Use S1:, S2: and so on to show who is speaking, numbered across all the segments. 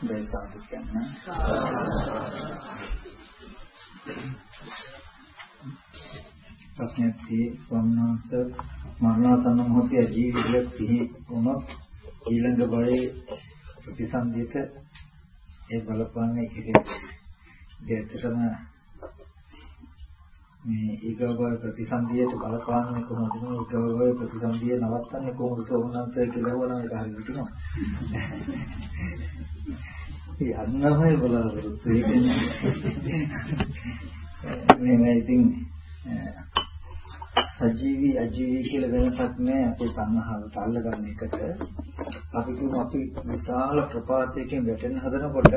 S1: දැන් සාදු කියන්න. ප්‍රශ්නයක් තියෙන්නේ වම්නාස මරණාසන්න මොහොතේ ජීවිතයක් සිහි වුණොත් ඊළඟ භවයේ ප්‍රතිසන්දියට ඒ බලපන්නේ කෙසේද? දෙයටම මේ ඊගව ප්‍රතිසන්දියට බලපාන්නේ කොහොමද? ඊගව ප්‍රතිසන්දිය නවත්තන්නේ කොහොමද සෝමනන්ත කියලා වුණා ඒක හරියට කියනවා. යන්නමයි බලාපොරොත්තු වෙන්නේ. මේ ඉතින් සජීවී අජීවී කියලා වෙනසක් නැහැ අපේ සංහාවට අල්ලගන්න එකට. අපි කියමු අපි විශාල ප්‍රපාතයකින් වැටෙන හදනකොට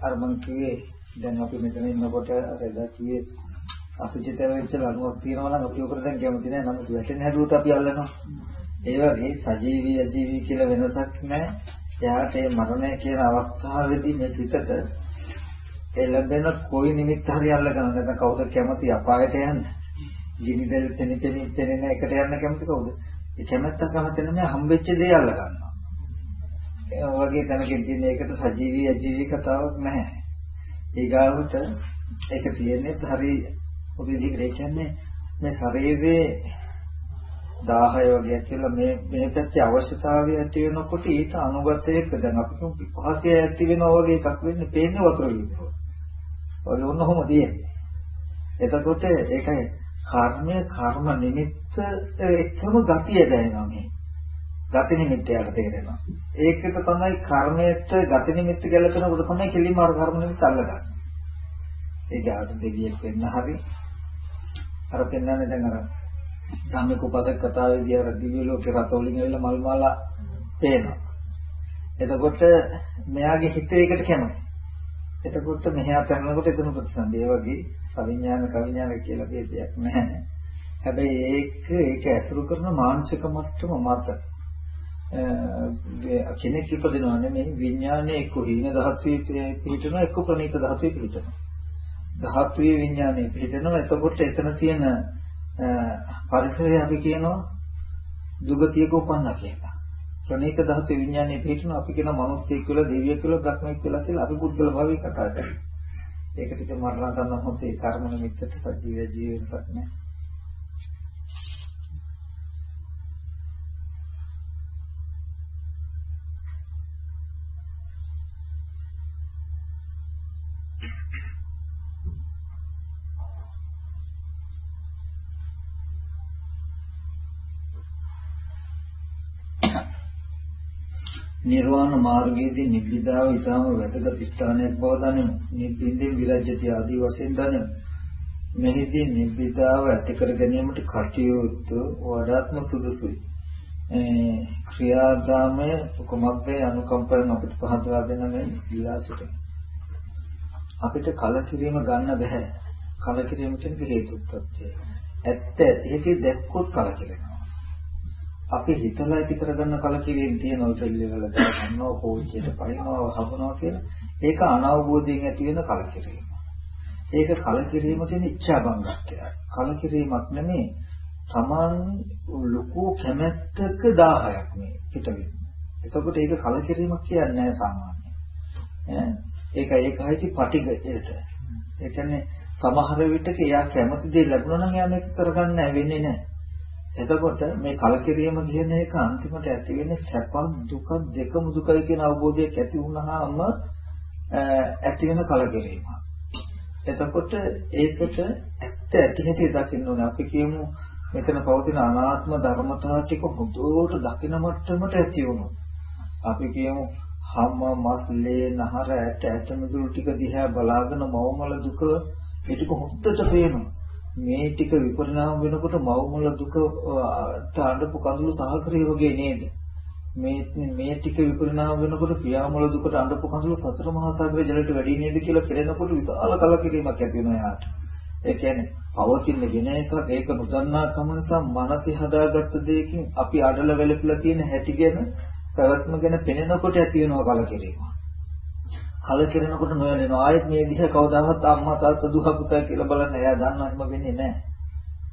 S1: අර මං කිව්වේ දැන් අපි මෙතන ඉන්නකොට අර එදා කිව්වේ අසුචිත වෙච්ච ලණුවක් තියෙනවා නම් අපි උකට දැන් කැමති නැහැ. නමුත් වැටෙන හැදුවොත් අපි අල්ලනවා. ඒ වගේ සජීවී අජීවී කියලා වෙනසක් නැහැ. එයාට මේ මරණය කියන අවස්ථාවේදී මේ සිතට එළඹෙන කොයි නිමිත්ත හරි අල්ලගන්න නැත්නම් කවුද කැමති අපායට යන්න? ගිනිදෙල් තෙනිතෙනි තෙනෙන එකට යන්න කැමති කවුද? ඒ කැමැත්ත කැමති නෙමෙයි හම්බෙච්ච දේ අල්ල ගන්නවා. ඒ වගේ තැනකින් තියෙන එකට සජීවී අජීවී කතාවක් නැහැ. ඊගාවට ඒක තියෙන්නේ හරි ඔබේ දිගට කියන්නේ මේ ශරීරයේ 10 වගේ ඇතිවලා මේ මේ පැත්තේ අවශ්‍යතාවය ඇති වෙනකොට ඊට අනුගතයක දැන් අපි කියමු පිපාසය ඇති වෙනවා වගේ එකක් වෙන්නේ පේන්නේ වතුර විදිහට. ඔය ඔන්න ඔහොම තියෙන්නේ. එතකොට ඒකයි කර්මය කර්ම නිමිත්ත එකම ගතිය දැනෙනවා මේ. ගති නිමිත්තයට තේරෙනවා. ඒකට තමයි කර්මයට ගති නිමිත්ත ගැලපෙනකොට තමයි කෙලින්ම අර කර්ම නිමිත්ත අල්ලගන්නේ. ඒ ජාත දෙවියෙක් වෙන්න හරි අර පෙන්වන්නේ දැන් අර ධම්මික උපසක කතාවේදී අර දිව්‍ය ලෝකේ රතෝලින් ඇවිල්ලා මල් මාලා පේනවා. එතකොට මෙයාගේ හිත ඒකට කැමති. එතකොට මෙහා කරනකොට එතන ප්‍රතිසන්දි. ඒ වගේ අවිඥාන කවිඥාන කියලා දෙයක් නැහැ. හැබැයි ඒක ඒක ඇසුරු කරන මානසික මට්ටම මත කෙනෙක් ඉපදිනවා නෙමෙයි විඥානයේ එක්ක හීන ධාතුවේ පිහිටනවා එක්ක ප්‍රණීත ධාතුවේ පිහිටනවා. ධාතුවේ විඥානයේ පිහිටනවා එතකොට එතන තියෙන පරිසරය අපි කියනවා දුගතියක උපන්නා කියලා. ප්‍රණීත ධාතු විඥානයේ පිටින අපි කියන මිනිස්සෙක් කියලා දෙවියෙක් කියලා බ්‍රහ්මෙක් කියලා කියලා අපි පුද්ගල භාවයේ කතා කරනවා. ඒකට ඉතින් මරණ ගන්න මොහොතේ කර්ම නිමිත්තට සජීව ජීවිතයක් නෑ. නිර්වාණ මාර්ගයේදී නිබ්බිදාව ඊටම වැදගත් ස්ථානයක් බව දනිමු. නිබ්බින්දෙන් විරජ්‍යති ආදී වශයෙන් දනිමු. මෙහිදී නිබ්බිදාව ඇති කර ගැනීමට කටයුතු වඩාත්ම සුදුසුයි. ක්‍රියාදාමය කුමක්ද අනුකම්පාවෙන් අපිට පහදලා දෙන මේ විලාසයට. අපිට කලකිරීම ගන්න බෑ. කලකිරීම කියන්නේ හේතුප්‍රත්‍යය. ඇත්ත ඇති දැක්කොත් කලකිරෙනවා. අපි හිතලා ඇති කරගන්න කලකිරීම තියෙන ඔය දෙල්ලවල ගන්නවා කෝච්චියට පනිනවා හබනවා කියලා ඒක අනවබෝධයෙන් ඇති වෙන කලකිරීම. ඒක කලකිරීම කියන ඉච්ඡා බංගත්වය. කලකිරීමක් නෙමෙයි Taman ලොකු කැමැත්තක 1000ක් මේ පිට වෙන්නේ. එතකොට ඒක කලකිරීමක් කියන්නේ නැහැ සාමාන්‍යයෙන්. ඒක ඒකයිති පටිඝයට. ඒ කියන්නේ සමහර විටක එයා කැමති දේ ලැබුණා නම් එයා මේක කරගන්න වෙන්නේ නැහැ. එතකොට මේ කලකිරීම කියන එක අන්තිමට ඇති වෙන්නේ සැප දුක දෙකම දුකයි කියන අවබෝධයක් ඇති වුණාම ඇති වෙන කලකිරීම. එතකොට ඒකට ඇත්ත ඇති හැටි දකින්න ඕනේ. අපි කියමු මෙතන පවතින අනාත්ම ධර්මතා ටික හොඳට දකින මට්ටමට ඇති වුණොත්. අපි කියමු හැම මස්ලේ නහර ඇට ඇට මිදුළු ටික දිහා බලාගෙන මවමල දුක ඒ ටික හොඳට පේනවා. මේ ටික විපරිණාම වෙනකොට මවමුල දුක තාඬපු කඳුළු සහකරේ වගේ නේද? මේ මේ ටික විපරිණාම වෙනකොට පියාමුල දුකට අඬපු කඳුළු සතර මහා සාගරේ ජලයට වැඩි නේද කියලා කෙරෙනකොට විශාල කලකිරීමක් ඇති වෙනවා යාට ඒ කියන්නේ පවතින වෙන එකක් ඒක නොදන්නා කම නිසා මනසි හදාගත්ත දෙයකින් අපි අඩල වැළපිලා තියෙන හැටි ගැන පැවැත්ම ගැන පෙනෙනකොට ඇති වෙනවා කලකිරීම. කලකිරෙනකොට නොයලෙනවා. ආයෙත් මේ දිහා කවදාවත් අම්මා තාත්තා දුහ පුතා කියලා බලන්න එයා දන්නවා එහෙම වෙන්නේ නැහැ.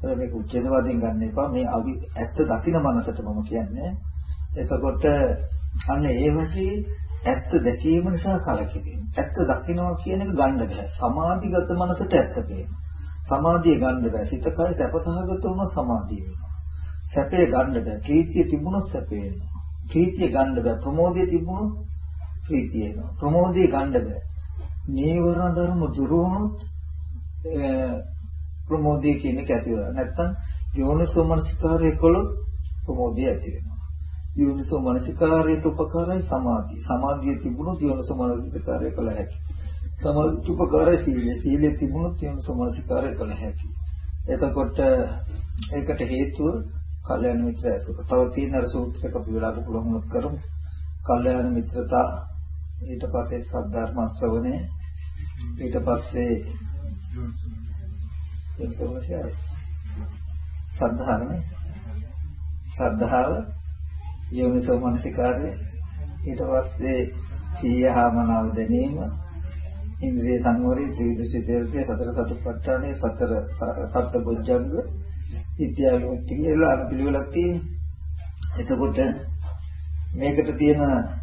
S1: ඒක මේක උච්ඡේදවාදයෙන් ගන්න එපා. මේ අවි ඇත්ත දකින මනසට මම කියන්නේ. එතකොට අන්න ඒ වගේ ඇත්ත දැකීම නිසා කලකිරීම. ඇත්ත දකිනවා කියන එක ගන්න බෑ. සමාධිගත මනසට ඇත්ත පේනවා. සමාධිය ගන්න බෑ. සිත කය සැපසහගත වුණොත් සමාධිය වෙනවා. සැපේ ගන්න බෑ. ප්‍රීතිය තිබුණොත් සැපේ වෙනවා. ප්‍රීතිය ගන්න බෑ. ප්‍රමෝදය තිබුණොත් ප්‍රීතිය එනවා. ප්‍රමෝදය ගන්න බෑ. නීවරණ ධර්ම දුරු වුණොත් ප්‍රමෝදය කියන එක ඇති වෙනවා. නැත්තම් යෝනිසෝ මනසිකාරය කළොත් ප්‍රමෝදය ඇති වෙනවා. යෝනිසෝ මනසිකාරයට උපකාරයි සමාධිය. සමාධිය තිබුණොත් යෝනිසෝ මනසිකාරය කළ හැකියි. සමාධි උපකාරයි සීලය. සීලය තිබුණොත් යෝනිසෝ මනසිකාරය කළ හැකියි. එතකොට ඒකට හේතුව කල්යාණ මිත්‍ර ඇසුර. තව තියෙන අර සූත්‍රයක අපි වෙලාවක පුළුවන් කරමු. කල්යාණ මිත්‍රතා ඊට පස්සේ සද්ධර්ම ශ්‍රවණය. ඊට පස්සේ යොන්සෝමසියයි සද්ධානේ ශ්‍රද්ධාව යෝනිසෝ මනසිකාරය. ඊට පස්සේ සීයහමනාව දැනීම ඉන්ද්‍රිය සංවරය ත්‍රිවිධ චේතය සතර සතිපට්ඨානය සතර සත්‍ය බොජ්ජංග විද්‍යාලෝටි කියලා අර පිළිවෙලක් තියෙනවා. එතකොට මේකට තියෙන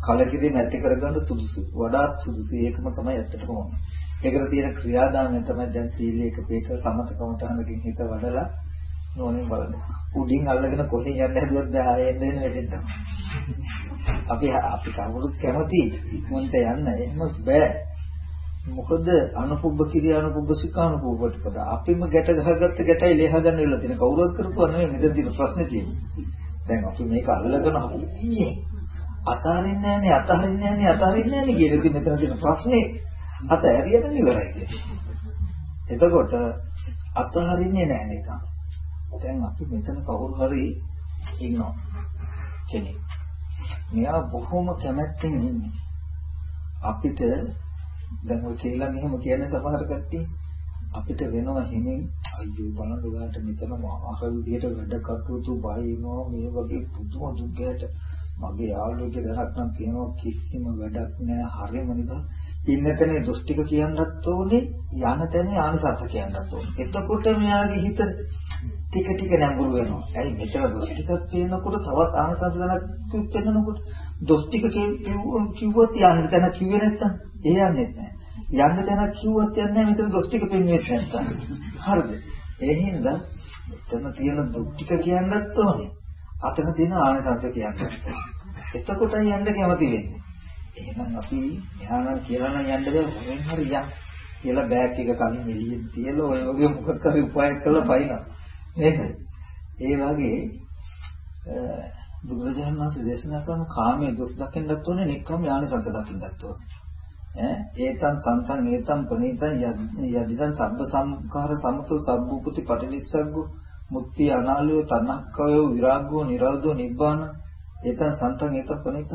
S1: කලකිරීම ඇති කරගන්න සුදුසු වඩාත් සුදුසු ඒකම තමයි ඇත්තටම ඕනේ. ඒකට තියෙන ක්‍රියාදාමය තමයි දැන් සීලයක පිට සමතකම තහනකින් හිත වඩලා නෝනින් බලන්න. උඩින් අල්ලගෙන කොහෙන් යන්න හැදුවත් බෑ එන්න එන්න වෙදෙන්න. අපි අපි කවුරුත් කැමති ඉක්මනට යන්න එහෙම බෑ. මොකද අනුපුබ්බ කිරිය අනුපුබ්බ සිකානුපුබ්බ ටිකද අපිම ගැට ගහගත්ත ගැටයි ලේහ ගන්න වෙලා තියෙන කවුරුත් කරපුවා නෙවෙයි මෙතන තියෙන ප්‍රශ්නේ තියෙන්නේ. දැන් අපි මේක අල්ලගෙන අපි අතාරින්නේ නැහනේ අතාරින්නේ නැහනේ අතාරින්නේ නැහනේ කියන ඉතින් මෙතන තියෙන ප්‍රශ්නේ අත ඇරියට ඉවරයි කියන්නේ. එතකොට අතහරින්නේ නැහැ නේද? දැන් අපි මෙතන කවුරු හරි ඉන්නවා කෙනෙක්. මෙයා බොහොම කැමැත්තෙන් ඉන්නේ. අපිට දැන් ඔය කියලා මෙහෙම කියන සමහර කට්ටිය අපිට වෙනවා හිමින් අයියෝ බලන්න ඔයාලට මෙතන අර විදිහට වැඩ කටයුතු බයිනෝ මේ වගේ පුදුම දුක්ගයට මගේ යාළුවෙක්ගේ දරක් නම් තියෙනවා කිසිම වැඩක් නෑ හරියම නිකන් ඉන්න තැනේ දොස් ටික කියන්නත් ඕනේ යන තැනේ ආනිසංස කියන්නත් ඕනේ. එතකොට මෙයාගේ හිත ටික ටික නැඹුරු වෙනවා. ඇයි මෙතන දොස් ටිකක් කියනකොට තවත් ආනිසංස ගණක් පෙන්නනකොට දොස් ටික කිව්වොත් යන්න තැන කිව්වේ නැත්තම් ඒ යන්නේ නැහැ. යන්න තැන කිව්වොත් යන්නේ නැහැ මෙතන දොස් ටික පෙන්වෙන්නේ නැත්තම් හරිද ඒ හින්දා මෙතන තියෙන දුක් ටික කියන්නත් ඕනේ අතන තියෙන ආනිසංස කියන්නේ. එතකොටයි යන්න කැමති වෙන්නේ. එහෙනම් අපි මෙහානම් කියලා නම් යන්න බෑ මොකෙන් හරි යන්න කියලා බෑග් එක කලින් එළියෙන් තියලා ඔය වගේ මොකක් හරි උපායක් කරලා පයින්නවා. නේද? ඒ වගේ බුදුරජාණන් වහන්සේ දේශනා කරන කාමයේ දොස් දකින්නත් ඕනේ, නික්කම් යානිසංස දකින්නත් ඕනේ. ඈ? ඒතං සන්තං ඒතං පනීතං යදිදං සබ්බ සංඛාර සමතෝ සබ්බූපති පටිනිස්සග්ගෝ මුක්ති අනාලය තණ්හක්කය විරාගෝ නිරෝධෝ නිබ්බාන. ඒතන් සන්තං ඒත ප්‍රණීත.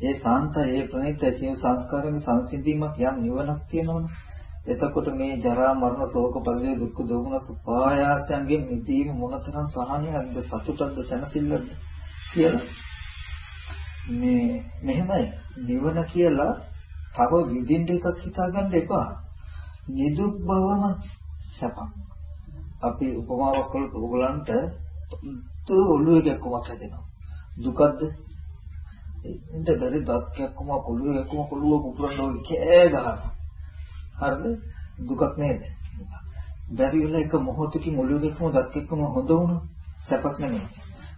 S1: ඒ සාන්ත ඒ ප්‍රණීත සිය සංස්කාරයෙන් සංසිඳීමක් යම් නිවනක් තියෙනවනේ. එතකොට මේ ජරා මරණ ශෝක පරිදේ දුක්ඛ දෝමන සුපායාසයන්ගෙන් මිදීම මොනතරම් සහනයක්ද සතුටක්ද සැනසෙල්ලක්ද කියලා මේ මෙහෙමයි. නිවන කියලා තව විදින්න එකක් හිතාගන්න එපා නිදුක් බවම සපක් අපි උපමාවක් කළොත් ඕගලන්ට තු ඔළුවේ කැක්කමක් හැදෙනවා. දුකද්ද? එන්න බැරි දත් කැක්කම ඔළුවේ කැක්කම ඔළුව පුපුරන ඕක කෑ ගහනවා. හරිද? දුකක් නේද? බැරි වෙලා එක මොහොතකින් ඔළුවේ කැක්කම දත් කැක්කම හොඳ වුණා. සැපක් නෙමෙයි.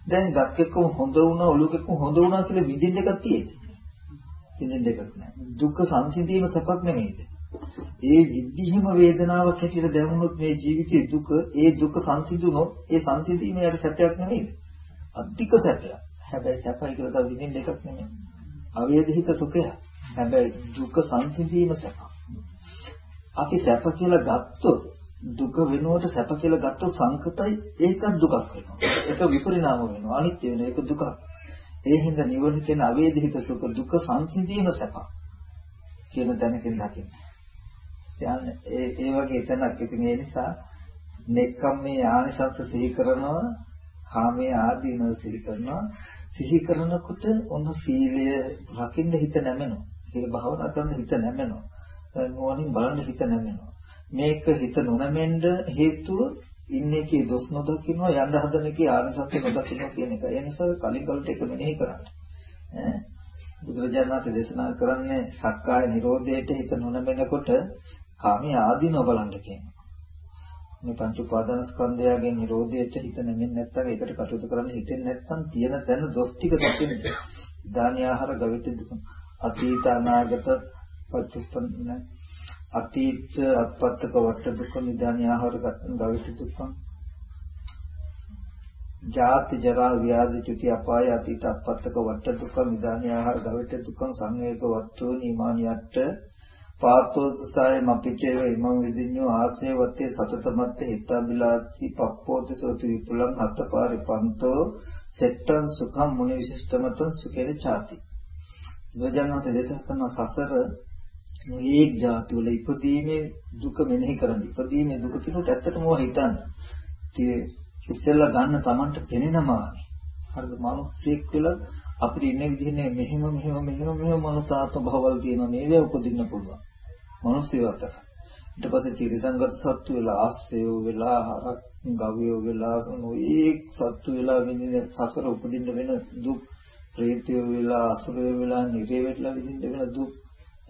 S1: දැන් දත් කැක්කම හොඳ වුණා ඔළුව කැක්කම හොඳ වුණා කියලා විඳින්න එකක් තියෙන්නේ. විඳින්න එකක් නෑ. දුක සංසිඳීම සැපක් නෙමෙයිද? ඒ විදිහම වේදනාවක් හැටියට දැනුනොත් මේ ජීවිතයේ දුක ඒ දුක සංසිඳුනොත් ඒ සංසිඳීම යට සැපයක් නෙමෙයිද? අධික සැපයක්. හැබැයි සැපයි කියලා තව විඳින්න එකක් නෙමෙයි. අවේදිත සුඛය. හැබැයි දුක සංසිඳීම සැප. අපි සැප කියලා ගත්තොත් දුක වෙනුවට සැප කියලා ගත්තොත් සංකතයි ඒකත් දුකක් වෙනවා. ඒක විපරිණාම වෙනවා. අනිත්‍ය වෙන ඒක දුකක්. ඒ හින්දා නිවන කියන අවේදිත සුඛ දුක සංසිඳීම සැප කියන දැනකින් දකින්න. යන්නේ ඒ ඒ වගේ තැනක් ඉතින් ඒ නිසා නෙක්කම් මේ ආනිසංස සිහි කරනවා කාමයේ ආදීනව සිහි කරනවා. සිහි කරනකොට ඔන්න සීලය රකින්න හිත නැමෙනවා. සීල භාවනා කරන හිත නැමෙනවා. නුවණින් බලන්න හිත නැමෙනවා. මේක හිත නොනැමෙන්න හේතුව ඉන්නේ කී දොස් නොදකින්නවා යන්න හදන කී ආනිසංස නොදකින්නවා කියන එක. ඒ නිසා කලින් කලට එක මෙනෙහි කරන්න. ඈ? බුදුරජාණන් වහන්සේ දේශනා කරන්නේ සක්කාය නිරෝධයට හිත නොනැමෙනකොට කාමී ආදීනව බලන්න කියනවා. මේ පංච උපාදාන ස්කන්ධයගේ නිරෝධයට හිත නැමෙන්නේ නැත්නම් ඒකට කටයුතු කරන්න හිතෙන්නේ නැත්නම් තියෙන තැන දොස් ටික දකින්න. දානීය ආහාර ගවිත දුක. අතීත අනාගත පච්චුප්පන්න අතීත අත්පත්තක වට දුක නිදානීය ආහාර ගවිත දුක ජාති ජරා ව්‍යාධි චුති අපාය අතීත අපත්තක වට දුක නිදානීය ආහාර ගවිත දුක සංවේග වත්තු නිමානියට පාතෝසය මපිචේ ඉමං විදිඤ්ඤෝ ආසේවත්තේ සතතමත්ත හිතාබිලාති පප්පෝති සෝති විපුලං හතපාරි පන්තෝ සෙට්ටං සුඛං මුනි විශිෂ්ටමතං සුකේන චාති බුදුජානක දේශනා කරන සසර මේ ජාති වල ඉපදීමේ දුක මෙනෙහි කරන්න. ඉපදීමේ දුක කියනකොට ඇත්තටම ඔය හිතන්න. tie ඉස්සෙල්ලා ගන්න Tamanට පෙනෙනමානේ හරිද? මිනිස්සෙක් කියලා අපිට ඉන්න විදිහේ මෙහෙම මෙහෙම මෙහෙම මෙහෙම මනසාත්ම භවවල තියෙන මේවා උපදින්න පුළුවන්. මිනිස්සු අතර. ඊට පස්සේ ත්‍රිසංගත සත්තු වෙලා ආස්සයෝ වෙලා හරක් ගවයෝ වෙලා නොයේ සත්තු වෙලා විඳින සසර උපදින්න වෙන දුක්. ප්‍රේතයෝ වෙලා අසුරයෝ වෙලා නිරේ වෙట్లా විඳින්න වෙන දුක්.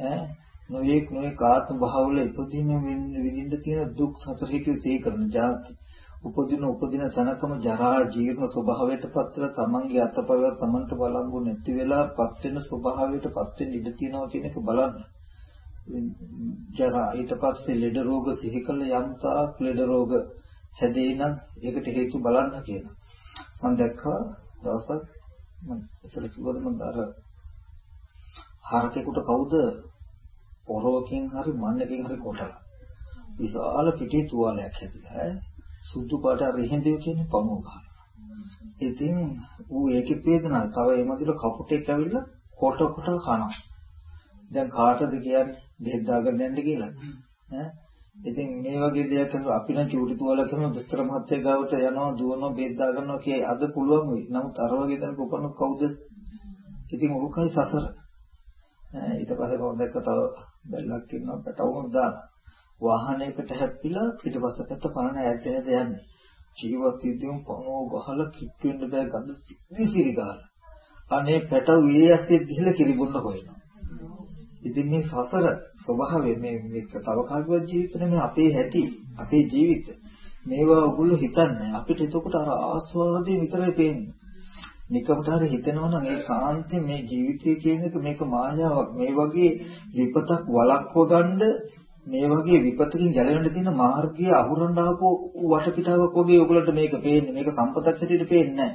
S1: ඈ? නොයේ නොයේ කාත්ම භාවවල ඉපදීම විඳින්න තියෙන දුක් සතර හේතු තේ කරන જાති උපදින උපදින සනකම ජරා ජීර්ණ ස්වභාවයට පත්‍ර තමන්ගේ අතපය තමන්ට බලංගු නැති වෙලා පත් වෙන ස්වභාවයට පත් වෙන්න ඉඩ තියෙනවා කියන එක බලන්න. ජරා ඊට පස්සේ ලෙඩ රෝග සිහි කළ යම්තා ලෙඩ රෝග හැදේ නම් ඒකට හේතු බලන්න කියලා. මම දැක්කා දවසක් මම ඉතල කිව්වද මම අර හරකෙකුට කවුද පොරවකින් හරි මන්නකින් හරි කොටලා විශාල පිටේ තුවාලයක් හැදිලා ඈ සුදු පාට රෙහෙන්දේ කියන්නේ පණුව ගහලා. ඉතින් ඌ ඒකේ වේදනාව තව ඒ මැදිර කපුටෙක් ඇවිල්ලා කොට කොට කනවා. දැන් කාටද කියන්නේ බෙහෙත් දාගෙන යන්න කියලා. ඈ ඉතින් මේ වගේ දෙයක් කරන අපි නම් චූටි තුවාල කරන දොස්තර මහත්තයා ගාවට යනවා දුවනවා බෙහෙත් දාගන්නවා කියයි අද පුළුවන් වෙයි. නමුත් අර වගේ තැනක උපන්න කවුද? ඉතින් ඕකයි සසර. ඊට පස්සේ මම දැක්ක තව බැලක් ඉන්නවා පැටවුම් දාන. වාහනයකට හැප්පිලා පිටපස්ස පැත්ත පරණ ඈත ඈත යන්නේ. ජීවත් විදියුම් පණෝ ගහලා කිට්ටු වෙන්න බෑ ගඳ සිරි ගහලා. අනේ පැටව ඒ ඇස්සේ ගිහලා කිරිබුන්න හොයනවා. ඉතින් මේ සසර ස්වභාවය මේ මේක තව කාගේවත් ජීවිත නෙමෙයි අපේ හැටි අපේ ජීවිත මේවා ඔගොල්ලෝ හිතන්නේ අපිට එතකොට අර ආස්වාදයේ විතරයි පේන්නේ නිකමට හරි හිතෙනවා නම් ඒ කාන්තේ මේ ජීවිතය කියන එක මේක මායාවක්. මේ වගේ විපතක් වළක්ව ගන්න මේ වගේ විපතකින් ගැලවෙන්න තියෙන මාර්ගය අහුරන්න ආපු වටපිටාවක් වගේ ඔයගලන්ට මේක පේන්නේ. මේක සම්පතක් හැටියට පේන්නේ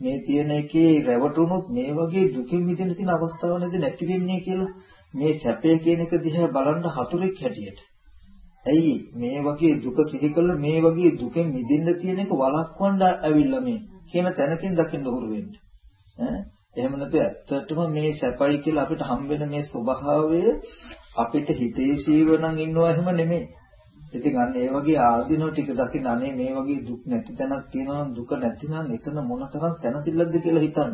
S1: මේ තියෙන එකේ රැවටුනොත් මේ වගේ දුකින් මිදෙන්න තියෙන අවස්ථාවක් නේද නැති වෙන්නේ කියලා මේ සැපය කියන එක දිහා බලන්න හතුරෙක් හැටියට. ඇයි? මේ වගේ දුක සිහි කළ මේ වගේ දුකෙන් මිදෙන්න තියෙන එක වළක්වන්න ඇවිල්ලා මේ කියන තැනකින් දකින්න උරු වෙන්නේ. ඈ එහෙම නැත්නම් ඇත්තටම මේ සැපයි කියලා අපිට හම්බෙන මේ ස්වභාවය අපිට හිතේසීව නම් ඉන්නවා එහෙම නෙමෙයි. ඉතින් අන්න ඒ වගේ ආධිනව ටික දකින්න අනේ මේ වගේ දුක් නැති තැනක් තියෙනවා දුක නැතිනම් එතන මොනතරම් සැනසෙල්ලක්ද කියලා හිතන්න.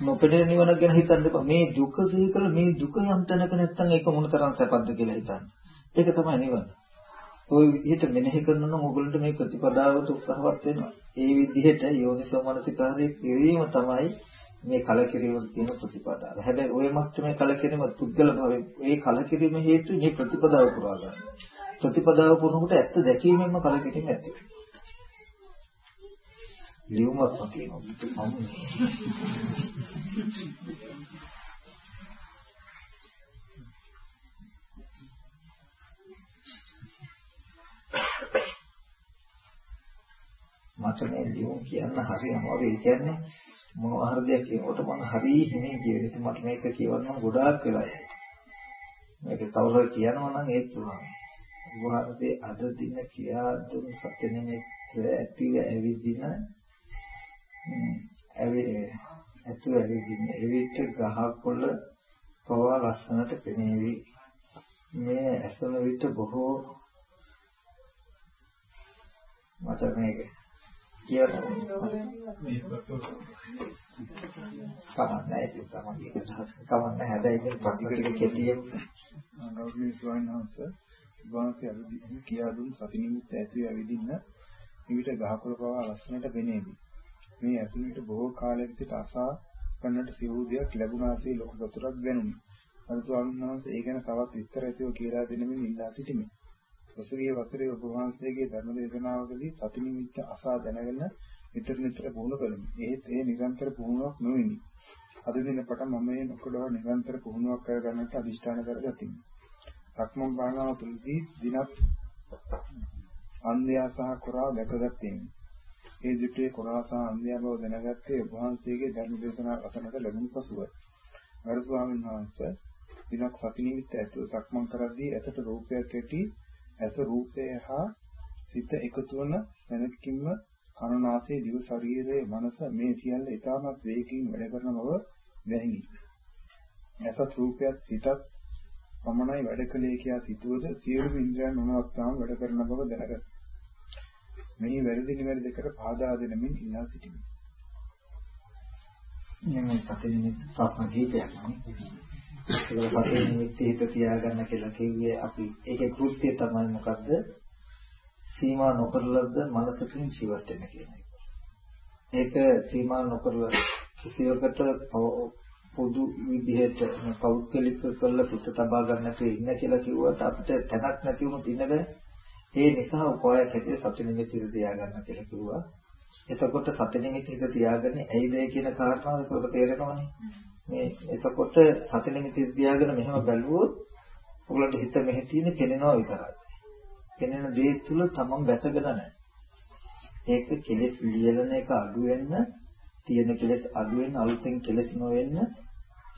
S1: නොපෙනෙන නිවන ගැන හිතන්න එපා. මේ දුක සිහි කළ මේ දුක යම් තැනක නැත්තම් ඒක මොනතරම් සැපද කියලා හිතන්න. ඒක තමයි නිවන. ওই විදිහට මෙනෙහි කරනවා නම් ඕගොල්ලන්ට මේ ප්‍රතිපදාවට උත්සාහවත් වෙනවා. ඒ විදිහට යෝනිසෝ මනසිකාරයේ කිරීම තමයි මේ කලකිරීම තියෙන ප්‍රතිපදාව. හැබැයි ওই මට්ටමේ කලකිරීම පුද්ගල භාවයේ ඒ කලකිරීම හේතු මේ ප්‍රතිපදාව පුරා ගන්න. ප්‍රතිපදාව පුරනකොට ඇත්ත දැකීමෙන්ම කලකිරීම ඇති වෙනවා. ලියුමක් තියෙනවා මම මට මේ ලියුම් කියන්න හරි අමාරුයි. ඒ කියන්නේ මොනවා හරි දෙයක් කියනකොට මම හරි හිමේ කියන ඉතින් මට මේක කියවන්න ගොඩාක් වෙලා යයි. මේක කවුරු කියනවා නම් ඒත් පුළුවන්. උපහාරයේ අද දින කියා දුන් සත්‍ය නිමිත්ත ඇතිව ඇවිදින ඇතු ඇවිදින එවිට ගහකොළ පවා ලස්සනට පෙනේවි. මේ ඇසන විට බොහෝ මට මේක කියලා කමන්නේ ඒක තමයි කමන්නේ හැබැයි ඒක පස්සේ කෙටියෙන්
S2: ගෞරවනීය ස්වාමීන් වහන්සේ වාක්‍ය අවිදින්න කියා දුන් සති නිමිත්ත ඇතුළේ ඇවිදින්න විවිධ ගහකොළ පවා ලස්සනට පෙනේවි. මේ ඇසුනට බොහෝ කාලයක් සිට අසා දක්වන්නට සිව් දෙයක් ලැබුණාසේ ලොකු සතුටක් දැනුනි. අද ස්වාමීන් වහන්සේ ඒ ගැන තවත් විස්තර ඇතිව කියලා දෙනමින් ඉල්ලා සිටිමි. පසුගිය වසරේ ඔබ වහන්සේගේ ධර්ම දේශනාවකදී සති නිමිත්ත අසා දැනගෙන නිතර නිතර පුහුණු කළෙමි. ඒත් ඒ නිරන්තර පුහුණුවක් නොවිනි. අද දින පටන් මම මේ නොකඩව නිරන්තර පුහුණුවක් කරගන්නට අදිෂ්ඨාන කරගතිමි. සක්මන් භාවනාව තුළදී දිනක් අන්ධයා සහ කොරා දැකගත්තෙමි. ඒ දෙපේ කොරා සහ අන්ධයා බව දැනගත්තේ ඔබ වහන්සේගේ ධර්ම දේශනාව අසනට ලැබුණු පසුව. ගරු ස්වාමීන් වහන්සේ දිනක් සති නිමිත්ත ඇතුව සක්මන් කරද්දී ඇසට රූපයක් ඇති ඇස රූපය හා සිත එකතු වන දැනකින්ම කනනාසයේ දිව ශරීරයේ මනස මේ සියල්ල ඊටමත් වේගකින් වැඩ කරන බව දැනිනි. ඇසත් රූපයත් සිතත් පමණයි වැඩ කලේ කියා සිතුවද සියලුම ඉන්ද්‍රයන් මොනවත්තාම වැඩ කරන බව දැනගත්. මෙහි වැරදි නිවැරදි කර පාදා දෙනමින් ඉලා සිටිමි.
S1: මේ සති නිමිත්ත ප්‍රශ්න කීපයක් නේ. ඒක සති නිමිත්ත හිත තියාගන්න කියලා කිව්වේ අපි ඒකේ කෘත්‍යය තමයි මොකද්ද? සීමා නොකරලද මනසකින් ජීවත් වෙන කියන එක. ඒක සීමා නොකරලා කිසියකට පොදු විදිහට පෞද්ගලික කරලා සිත තබා ගන්නට ඉන්න කියලා කිව්වට අපිට තැනක් නැති වුණොත් ඉන්න බෑ. ඒ නිසා උපායක් හැටියට සති නිමිති තියාගන්න කියලා කිව්වා. එතකොට සති නිමිති හිත තියාගන්නේ ඇයිද කියන කාරණාව ඒකට තේරෙනවනේ. මේ එතකොට සති නිමිති තියාගෙන මෙහෙම බැලුවොත් ඔයගලන්ට හිත මෙහෙ තියෙන පෙනෙනවා විතරයි. පෙනෙන දේ තුල තමන් වැසගෙන නැහැ. ඒක කෙලෙස් ලියලන එක අඩු වෙන්න තියෙන කෙලෙස් අඩු වෙන්න අලුතෙන් කෙලෙස් නොවෙන්න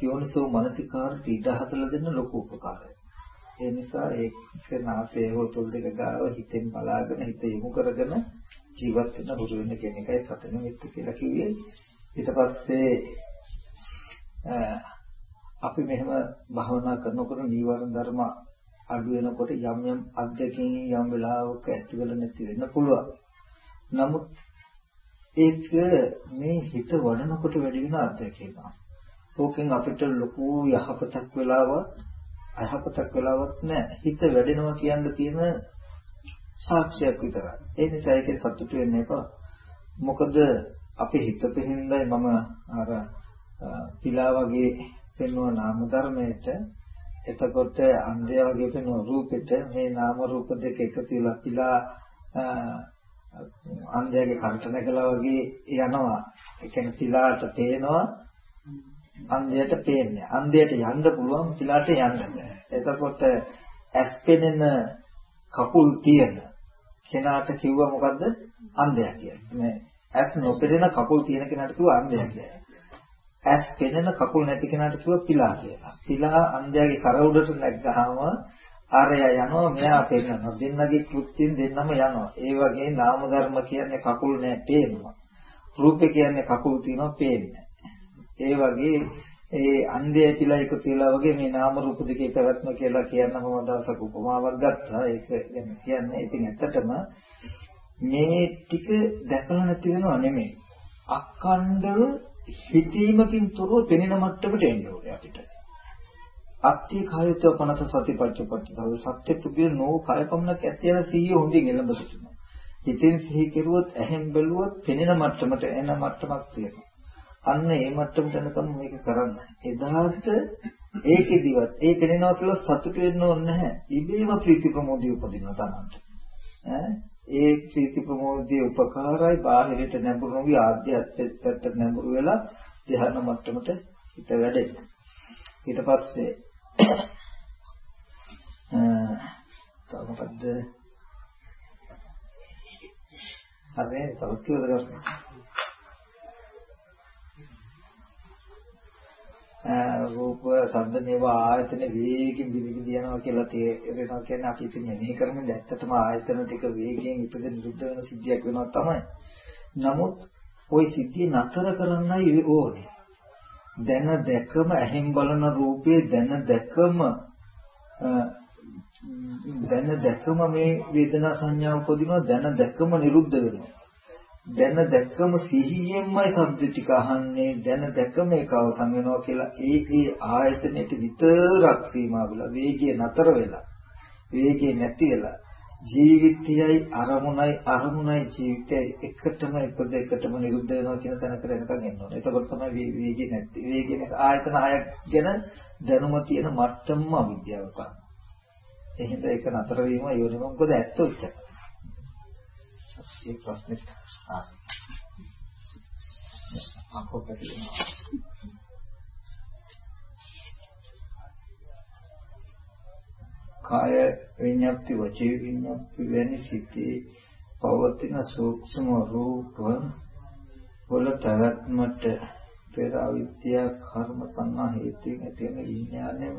S1: යෝනිසෝ මනසිකාරට ඉඩ හදලා දෙන්න ලොකු උපකාරයක්. ඒ නිසා ඒක නාසයේ හොතුල් දෙක ගාව හිතෙන් බලාගෙන හිත යොමු කරගෙන ජීවත් වෙන හුරු වෙන කෙනෙක්යි සතන මිත්‍ර කියලා කිව්වේ. ඊට පස්සේ අපි මෙහෙම භවනා කරනකොට නීවරණ ධර්ම අඩු වෙනකොට යම් යම් අධ්‍යක්ෂින් යම් වෙලාවක ඇතිවල නැති වෙන්න පුළුවන්. නමුත් ඒක මේ හිත වඩනකොට වැඩි වෙන අධ්‍යක්ෂිකක්. ඕකෙන් අපිට ලොකු යහපතක් වෙලාවත් අයහපතක් වෙලාවත් නැහැ. හිත වැඩෙනවා කියන්න තියෙන සාක්ෂියක් විතරයි. ඒ නිසා ඒකේ සතුටු වෙන්න එපා. මොකද අපි හිත පෙහින්දයි මම අර පිලා වගේ පෙන්වන නාම ධර්මයට එතකොට අන්ධය වගේ පෙන්වන රූපෙට මේ නාම රූප දෙක එකතු වෙලා පිලා අන්ධයාගේ කරට නැගලා වගේ යනවා. ඒ කියන්නේ පිලාට පේනවා අන්ධයට පේන්නේ. අන්ධයට යන්න පුළුවන් පිලාට යන්න බෑ. එතකොට ඇස් පෙනෙන කකුල් තියෙන කෙනාට කිව්වා මොකද්ද? අන්ධයා කියලා. මේ ඇස් නොපෙනෙන කකුල් තියෙන කෙනාට කිව්වා අන්ධයා කියලා. ඇස් පෙනෙන කකුල් නැති කෙනාට කිව්වා පිලා කියලා. පිලා අන්ධයාගේ කර උඩට නැග්ගහම ආරය යනවා මෙයා පෙන්නනවා. දෙන්නගේ කෘත්‍යයෙන් දෙන්නම යනවා. ඒ වගේ නාම ධර්ම කියන්නේ කකුල් නැහැ පේනවා. රූපේ කියන්නේ කකුල් තියෙනවා පේන්නේ. ඒ වගේ ඒ අන්ධය කියලා එකතු වෙලා වගේ මේ නාම රූප දෙකේ පැවැත්ම කියලා කියන්න මම දවසක් උපමාවක් ගත්තා. ඒක ගැන කියන්නේ ඉතින් ඇත්තටම මේ ටික දැකලා නැති වෙනව නෙමෙයි. අඛණ්ඩව හිතීමකින් තොරව පෙනෙන මට්ටමට එන්න ඕනේ අපිට. අත්‍ය කායත 50 සතිපට්ඨපට්ඨ සත්‍ය පුදුවේ නෝ කය පමණක් ඇත්තේ යන සිහිය හොඳින් එළඹ සිටිනවා. හිතෙන් සිහි කෙරුවොත් ඇහෙන් බැලුවොත් පෙනෙන මට්ටමට එන මට්ටමක් තියෙනවා. අන්න ඒ මට්ටමට යනකම් මේක කරන්න. එදාට ඒකෙදිවත් ඒ පෙනෙනවා කියලා සතුට වෙන්න ඕනේ නැහැ. ඉබේම ප්‍රීති ප්‍රමෝදය උපදිනවා තමන්ට. ඈ ඒ ප්‍රීති ප්‍රමෝදයේ උපකාරයි බාහිරට නැඹුරු නොවි ආධ්‍යාත්මයට නැඹුරු වෙලා ධ්‍යාන මට්ටමට හිත වැඩෙන්න. ඊට පස්සේ තව මොකද්ද? හරි තව කියලා කරන්නේ. රූප ශබ්ද මේවා ආයතන වේගින් විවිධ යනවා කියලා තේරෙනවා කියන්නේ අපි ඉතින් මෙහෙ කරන්නේ ඇත්තටම ආයතන ටික වේගයෙන් ඉපද නිරුද්ධ වෙන සිද්ධියක් වෙනවා තමයි. නමුත් ওই සිද්ධිය නතර කරන්නයි ඕනේ. දැන දැකම ඇහෙන් බලන රූපේ දැන දැකම දැන දැකම මේ වේදනා සංඥා උපදිනවා දැන දැකම නිරුද්ධ වෙනවා. දැන දැක්කම සිහියෙන්මයි ශබ්ද ටික අහන්නේ දැන දැකම ඒක අවසන් වෙනවා කියලා ඒ ඒ ආයතනෙට විතරක් සීමා වෙලා වේගය නතර වෙලා වේගය නැති වෙලා ජීවිතයයි අරමුණයි අරමුණයි ජීවිතයයි එකටම ඉපද එකටම නිරුද්ධ වෙනවා කියන තැනකට එනකන් එන්න ඕනේ. එතකොට තමයි වේගය නැති. වේගය ආයතන හයක් ගැන දැනුම තියෙන මට්ටමම අවිද්‍යාව තමයි. එහෙනම් ඒක නතර වීම යෝනිම මොකද ඇත්ත උච්චක. ඒ ප්‍රශ්නේ ආ. අකෝ පැටියෙනවා. කාය විඤ්ඤාප්ති වචී විඤ්ඤාප්ති වැනි සිටී පවතින සූක්ෂම රූප වල පැවැත්මට පෙර අවිද්‍යා කර්ම සංහා හේතුන් ඇති වෙන විඥානය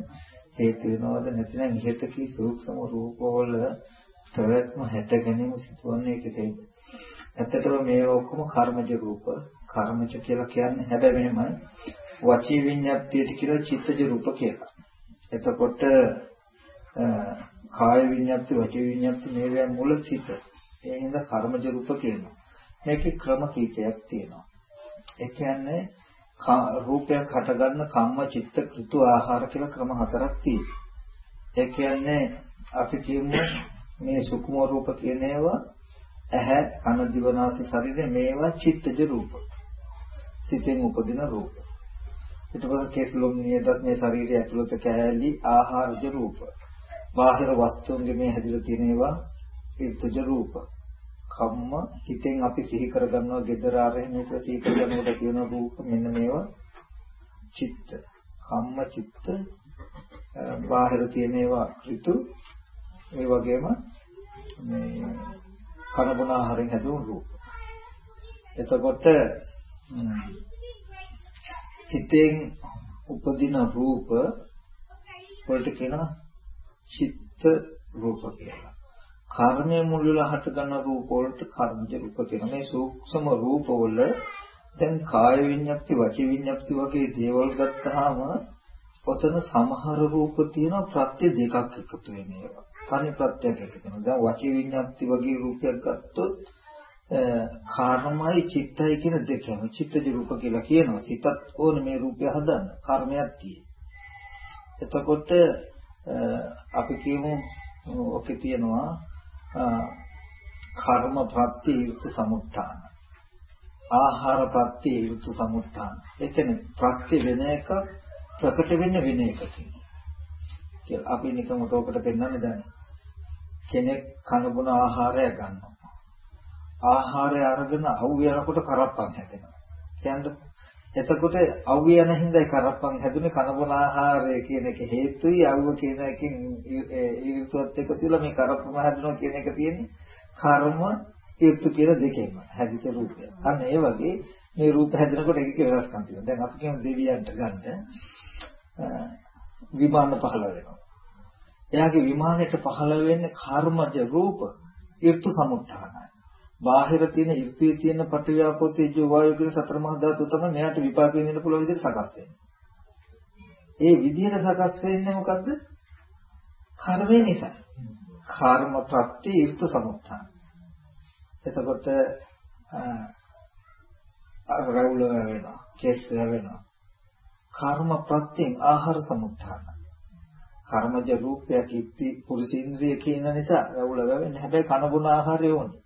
S1: හේතු වෙනවද නැතිනම් ඉහත කී සූක්ෂම රූප වල පැවැත්ම හැට ගැනීම සිදුවන්නේ කෙසේද? ඇත්තටම මේ ඔක්කොම කර්මජ රූප කර්මජ කියලා කියන්නේ හැබැයි මෙහෙමයි වචී විඤ්ඤාප්තියට කියලා චිත්තජ රූප කියලා. එතකොට කාය විඤ්ඤාති වචී විඤ්ඤාති මේවා මුල සිට ඒ හින්දා කර්මජ රූප කියනවා මේකේ ක්‍රම කීපයක් තියෙනවා ඒ කියන්නේ රූපයක් හටගන්න කම්ම චිත්ත කෘතු ආහාර කියලා ක්‍රම හතරක් තියෙනවා ඒ කියන්නේ අපි කියමු මේ සුකුම රූප කියන ඒවා ඇහැ කන දිව නාසය ශරීරය මේවා චිත්තජ රූප සිතෙන් උපදින රූප ඊට පස්සේ කේසලොම් නියදත් මේ ශරීරය ඇතුළත කැලී ආහාරජ රූප බාහිර වස්තුන්ගේ මේ හැදිලා තියෙන ඒවා ඍතුජ රූප. කම්ම හිතෙන් අපි සිහි කරගන්නවා gedara ආරෙහිනේ කියලා සිහි කරගන්නකොට කියන රූප මෙන්න මේවා චිත්ත. කම්ම චිත්ත බාහිර තියෙන ඒවා ඍතු ඒ වගේම මේ කනබුන ආහාරයෙන් හැදුණු රූප. එතකොට සිතෙන් උපදින රූප වලට කියනවා චිත්ත රූප කියලා. කර්මයේ මුල් වෙලා හට ගන්න රූප වලට කර්මජ රූප කියනවා. මේ සූක්ෂම රූප වල දැන් කාය විඤ්ඤාප්ති වචී විඤ්ඤාප්ති වගේ දේවල් ගත්තාම ඔතන සමහර රූප තියෙනවා ප්‍රත්‍ය දෙකක් එකතු වෙන ඒවා. තනි ප්‍රත්‍යක් එකතු වෙනවා. දැන් වචී විඤ්ඤාප්ති වගේ රූපයක් ගත්තොත් කර්මයි චිත්තයි කියන දෙකම චිත්තජ රූප කියලා කියනවා. සිතත් ඕනේ මේ රූපය හදන්න. කර්මයක් තියෙන. එතකොට අපි කියමු ඔකේ තියෙනවා කර්ම ප්‍රත්‍ය යුක්ත සමුත්ථාන ආහාර ප්‍රත්‍ය යුක්ත සමුත්ථාන ඒ කියන්නේ ප්‍රත්‍ය වෙන එක ප්‍රකට වෙන්න වෙන එක කියලා අපි නිකන් උටෝකට පෙන්වන්නේ දැන් කෙනෙක් කන බොන ආහාරය ගන්නවා ආහාරය අරගෙන අවු යනකොට කරප්පන් හැදෙනවා කියන්නේ එතකොට අවුව යන හින්දායි කරප්පන් හැදුනේ කනබුන ආහාරය කියන එක හේතුයි අවුව කියන එකෙන් ඊර්තුවත් එක තුල මේ කරප්පම හැදුනවා කියන එක තියෙන්නේ කර්ම ඊර්තු කියන දෙකෙන්ම හැදිත රූපය. අන්න ඒ වගේ මේ රූප හැදෙනකොට එකක වෙනස්කම් තියෙනවා. දැන් අපි කියමු දෙවියන්ට ගන්න විමාන පහළ වෙනවා. එයාගේ විමානයට පහළ වෙන්නේ කර්මජ රූප ඊර්තු සමුත්ථානයි. බාහිර තියෙන ඍතුයේ තියෙන පටිව්‍යාපෝ තේජෝ වායෝ කියන සතර මහා ධාතු තමයි මෙයාට විපාක වෙන්න පුළුවන් විදිහට සකස් වෙන්නේ. ඒ විදිහට සකස් වෙන්නේ මොකද්ද? කර්මය නිසා. කර්ම ප්‍රත්‍ය ඍතු සමුත්ථාන. එතකොට රවුල වෙනවා, කෙස් වෙනවා. කර්ම ප්‍රත්‍යයෙන් ආහාර සමුත්ථාන. කර්මජ රූපයක් ඉති පුරුෂේන්ද්‍රිය කියන නිසා රවුල වෙන්නේ. හැබැයි කන බොන ආහාරය ඕනේ.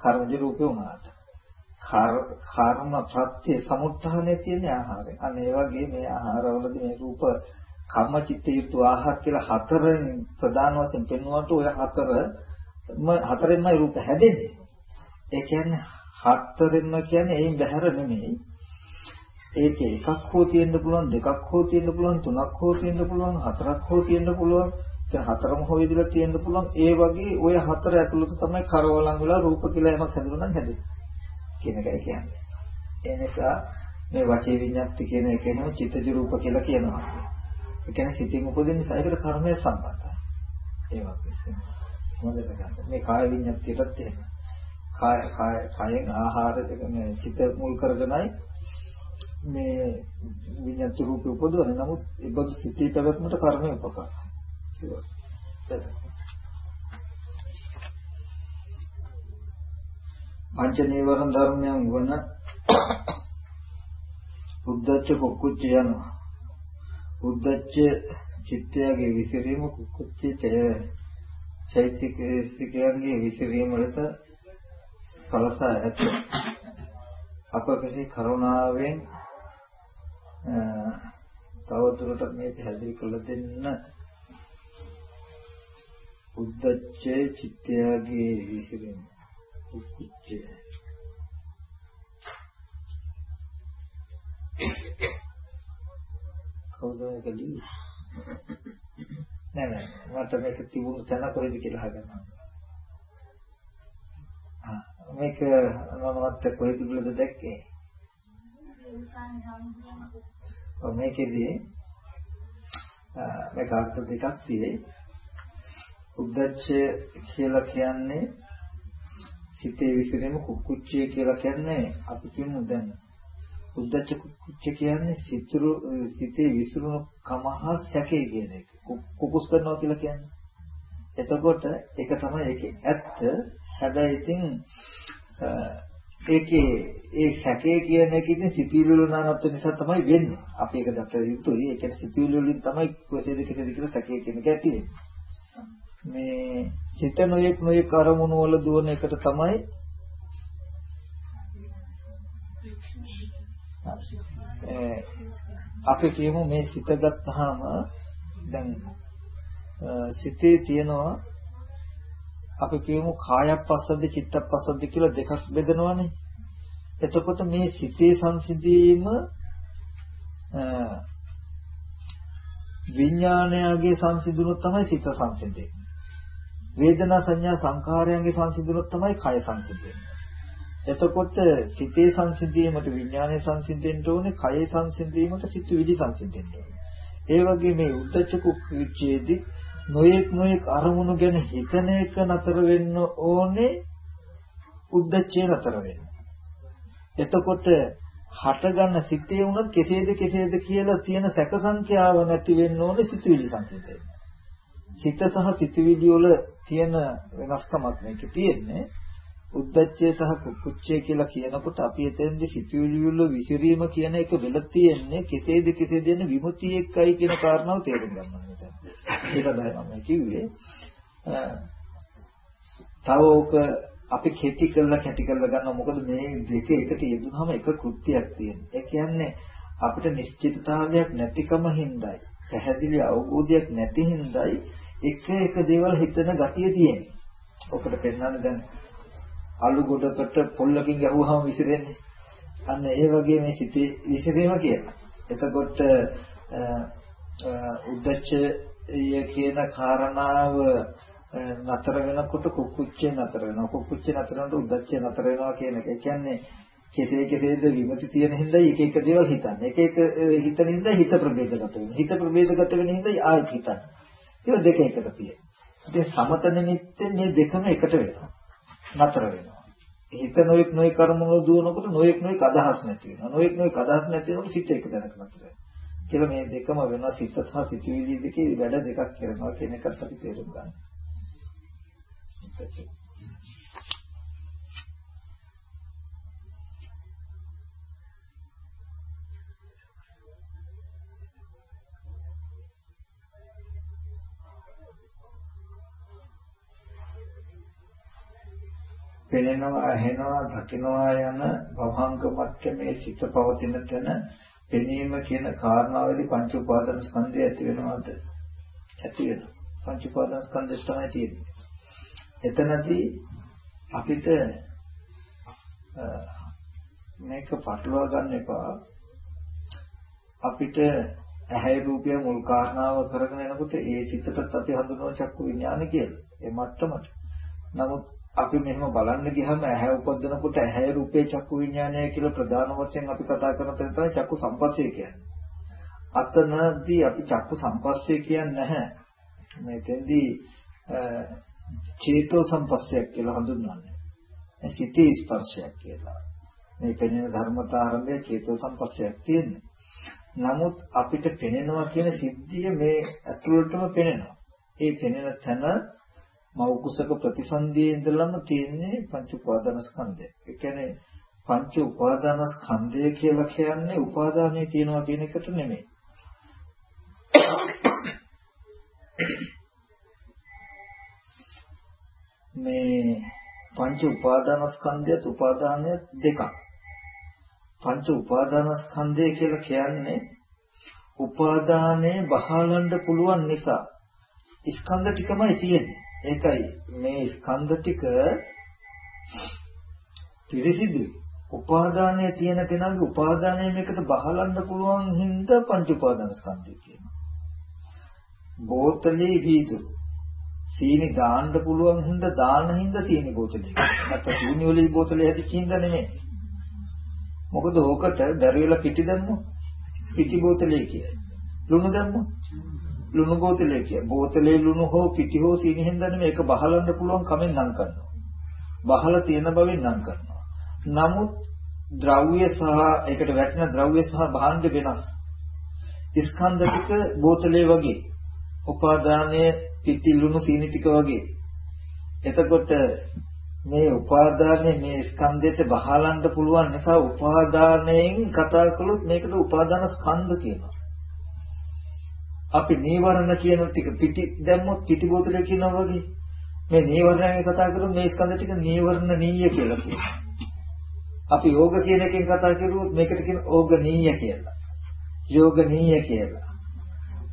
S1: කර්මජ රූපේ වුණාට කර්ම ප්‍රත්‍ය සමුත්ථානයේ තියෙන ආහාරය. අන්න ඒ වගේ මේ ආහාරවලදී මේ රූප කම්ම චිත්ත යුතු ආහාර කියලා හතරෙන් ප්‍රධාන වශයෙන් පෙන්වුවට ඔය හතර හතරෙන්මයි රූප හැදෙන්නේ. ඒ කියන්නේ හතරෙන්ම කියන්නේ එයින් බැහැර නෙමෙයි. ඒක එකක් හෝ තියෙන්න පුළුවන් දෙකක් හෝ තියෙන්න පුළුවන් තුනක් හෝ තියෙන්න පුළුවන් හතරක් හෝ තියෙන්න පුළුවන් දැන් හතරම හොයදලා තියෙන්න පුළුවන් ඒ වගේ ওই හතර ඇතුළත තමයි කරවලන් වෙලා රූප කියලා යමක් හැදුණා නම් හැදෙන්නේ කියන එකයි කියන්නේ. ඒ නිසා මේ වචේ විඤ්ඤාති කියන එක එනවා චිත්තජ රූප කියලා කියනවා. ඒ කියන්නේ සිතින් උපදින නිසා ඒකට කර්මය සම්බන්ධයි. ඒ වගේ මොකද ගන්න. මේ කාය විඤ්ඤාතියටත් එහෙම. කාය කාය කායෙන් ආහාර මේ සිත මුල් කරගෙනයි මේ විඤ්ඤාති රූපය උපදවන්නේ. නමුත් ඒ බඳු සිතේ පැවැත්මට කර්මය උපකාරයි. පංච නීවරණ ධර්මයන් වන උද්දච්ච කුක්කුච්ච යනවා. උද්දච්ච චිත්තයගේ විසිරීම කුක්කුච්ච චෛත්‍යකයන්ගේ විසිරීම ලෙස සලසා ඇත. අප කෙසේ කරුණාවෙන් තව දුරටත් මේ පැහැදිලි කළ දෙන්න. උද්දච්චේ චිත්තයගේ විසිරීම උච්චය කවුද මේක ලියන්නේ නෑ නෑ. මට මේක තිබුණු තැන කොහෙද කියලා හදන්න මේක මමවත් කොහෙද කියලාද දැක්කේ? ඔව් මේකෙදී මේක අර්ථ දෙකක් තියෙයි. උද්දච්චය කියලා කියන්නේ සිතේ විසිරීම කුක්කුච්චය කියලා කියන්නේ අපි කියමු දැන්. උද්දච්ච කුක්කුච්ච කියන්නේ සිතුරු සිතේ විසිරුණු කම හා සැකේ කියන එක. කුකුස් කරනවා කියලා කියන්නේ. එතකොට ඒක තමයි ඒකේ ඇත්ත. හැබැයි ඉතින් ඒකේ ඒ සැකේ කියන එක ඉතින් සිතුවිලි වල නානත්ව නිසා තමයි වෙන්නේ. අපි ඒක දත යුතුයි. ඒ කියන්නේ සිතුවිලි වලින් තමයි කොහෙද කෙසේද කියලා සැකේ කියන එක ඇති වෙන්නේ. මේ සිත නොයෙක් නොයෙක් අරමුණු වල දුවන එකට තමයි අපි කියමු මේ සිත ගත්තාම දැන් සිතේ තියෙනවා අපි කියමු කායප්පස්සද්ද චිත්තප්පස්සද්ද කියලා දෙකක් බෙදනවානේ. එතකොට මේ සිතේ සංසිඳීම විඥානයගේ සංසිඳුනොත් තමයි සිත සංසිඳෙන්නේ. වේදනා සංඥා සංඛාරයන්ගේ සංසිඳුනොත් තමයි කය සංසිඳෙන්නේ. එතකොට සිතේ සංසිඳීමට විඥානයේ සංසිඳෙන්න ඕනේ, කයේ සංසිඳීමට සිත විදි සංසිඳෙන්න ඕනේ. ඒ වගේ මේ උද්දච්ච කුක්කීචේදී නොයෙක් නොයෙක් අරමුණු ගැන හිතන එක නතර වෙන්න ඕනේ උද්දච්චය නතර වෙන්න. එතකොට හටගන්න සිතේ උනත් කෙසේද කෙසේද කියලා තියෙන සැක සංඛ්‍යාව නැති වෙන්න ඕනේ සිතුවිලි සංසිඳෙන්න. සිත සහ සිතුවිලි වල තියෙන වෙනස්කමක් මේකේ තියෙන්නේ. උද්දච්චය සහ කුක්කුච්චය කියලා කියනකොට අපි එතෙන්දි සිතුවිලි වල විසිරීම කියන එක වෙල තියෙන්නේ කෙසේද කෙසේද යන විමුතිය එක්කයි කියන කාරණාව තේරුම් ගන්න ඕනේ. ඒක තමයි මම කිව්වේ. තව ඕක අපි කැටි කරලා කැටි කරලා ගන්නවා මොකද මේ දෙක එකට යෙදුනහම එක කෘත්‍යයක් තියෙනවා. ඒ කියන්නේ අපිට නිශ්චිතතාවයක් නැතිකම හින්දායි පැහැදිලි අවබෝධයක් නැති හින්දායි එක එක දේවල් හිතන ගතිය තියෙන්නේ. ඔකට පෙන්නන්නේ දැන් අලු ගොඩකට පොල්ලකින් ගැහුවාම විසිරෙන්නේ. අන්න ඒ වගේ මේ සිතේ විසිරීම කියලා. එතකොට උද්දච්චය කියන කාරණාව නතර වෙනකොට කුක්කුච්චේ නතර වෙනවා. කුක්කුච්චේ නතර වෙනකොට උද්දච්චේ නතර වෙනවා කියන එක. ඒ කියන්නේ කෙසේ කෙසේද විමුති තියෙන හින්දා එක එක දේවල් හිතන්නේ. එක එක හිතන හින්දා හිත ප්‍රභේදගත වෙනවා. හිත ප්‍රභේදගත වෙන හින්දා ආයෙත් හිතන්නේ. ඒක දෙක එකට තියෙනවා. ඉතින් සමත නිමිත්තෙන් මේ දෙකම එකට වෙනවා. නතර වෙනවා. හිත නොයෙක් නොයෙක් කර්මවල දුවනකොට නොයෙක් නොයෙක් අදහස් නැති වෙනවා. නොයෙක් නොයෙක් අදහස් නැති වෙනකොට සිත එක තැනක නතර වෙනවා. කියලා මේ දෙකම වෙනවා සිත සහ සිතුවිලි දෙකේ වැඩ දෙකක් කරනවා කියන එකත් අපි තේරුම් ගන්න. පෙනෙනවා ඇහෙනවා දකිනවා යන භවංග මට්ටමේ සිත පවතින තැන පෙනීම කියන කාරණාවේදී පංච උපාදාන ස්කන්ධය ඇති වෙනවද? ඇති වෙනවා. පංච උපාදාන ස්කන්ධය තමයි තියෙන්නේ. එතනදී අපිට මේක පටලවා ගන්න එපා අපිට ඇහැ රූපය මුල් කාරණාව කරගෙන යනකොට ඒ චිත්තපත් අපි හඳුනන චක්කු විඥාන කියලා ඒ මට්ටමට නමුත් අපි මෙහෙම බලන්න ගියහම ඇහැ උපදිනකොට ඇහැ රූපේ චක්කු විඥානය කියලා ප්‍රධාන වශයෙන් අපි කතා කරන තැන තමයි චක්කු සම්පස්සේ කියන්නේ. අතනදී අපි චක්කු සම්පස්සේ කියන්නේ නැහැ. මේකෙන්දී චේතෝ සම්පස්සයක් කියලා හඳුන්වන්නේ. සිතේ ස්පර්ශයක් කියලා. මේ පෙනෙන ධර්මතාරම්භය චේතෝ සම්පස්සයක් තියෙන්නේ. නමුත් අපිට පෙනෙනවා කියන සිද්ධිය මේ ඇතුළටම පෙනෙනවා. ඒ පෙනෙන තැන මව කුසක ප්‍රතිසන්දියේ ඉඳලම තියෙන්නේ පංච උපාදානස්කන්ධය. ඒ කියන්නේ පංච උපාදානස්කන්ධය කියලා කියන්නේ උපාදානයේ තියෙනවා කියන එකට නෙමෙයි. මේ පංච උපාදානස්කන්ධයත් උපාදානය දෙකක්. පංච උපාදානස්කන්ධය කියලා කියන්නේ උපාදානයේ බහලන්න පුළුවන් නිසා ස්කන්ධ ටිකමයි තියෙන්නේ. ඒකයි මේ ස්කන්ධ ටික පිරිසිදු උපාදානයේ තියෙන කෙනාගේ උපාදානය මේකට බහලන්න පුළුවන් හින්දා පංච උපාදානස්කන්ධය කියනවා. බෝතලේ වීදුරු සීනි දාන්න පුළුවන් හින්දා දාන හින්දා සීනි බෝතලේ. නැත්නම් සීනි වලේ බෝතලේ හැදිච්ච හින්දා නෙමෙයි. මොකද ඕකට දරියලා පිටි දැම්මොත් පිටි බෝතලේ කියයි. ලුණු දැම්මොත් ලුණු බෝතලේ කියයි. බෝතලේ ලුණු හෝ පිටි හෝ සීනි හින්දා නෙමෙයි ඒක බහලන්න පුළුවන් කමෙන් නම් කරනවා. බහලා තියෙන බවෙන් නම් කරනවා. නමුත් ද්‍රව්‍ය සහ ඒකට වැටෙන ද්‍රව්‍ය සහ භාණ්ඩ වෙනස්. ස්කන්ධ ටික බෝතලේ වගේ. උපාදානයේ පිටි ලුණු සීනි ටික වගේ. එතකොට මේ උපාදානයේ මේ ස්කන්ධයට බහලන්න පුළුවන් නිසා උපාදානයෙන් කතා කළොත් මේකට උපාදාන ස්කන්ධ කියනවා. අපි නීවරණ කියන ටික පිටි දැම්මොත් පිටි බෝතලේ කියනවා වගේ මේ නීවරණයෙන් කතා කරොත් මේ ස්කන්ධ ටික නීවරණ නීය කියලා කියනවා. අපි යෝග කියන එකෙන් කතා කරුවොත් මේකට කියන ඕගනීය කියලා. යෝගනීය කියලා.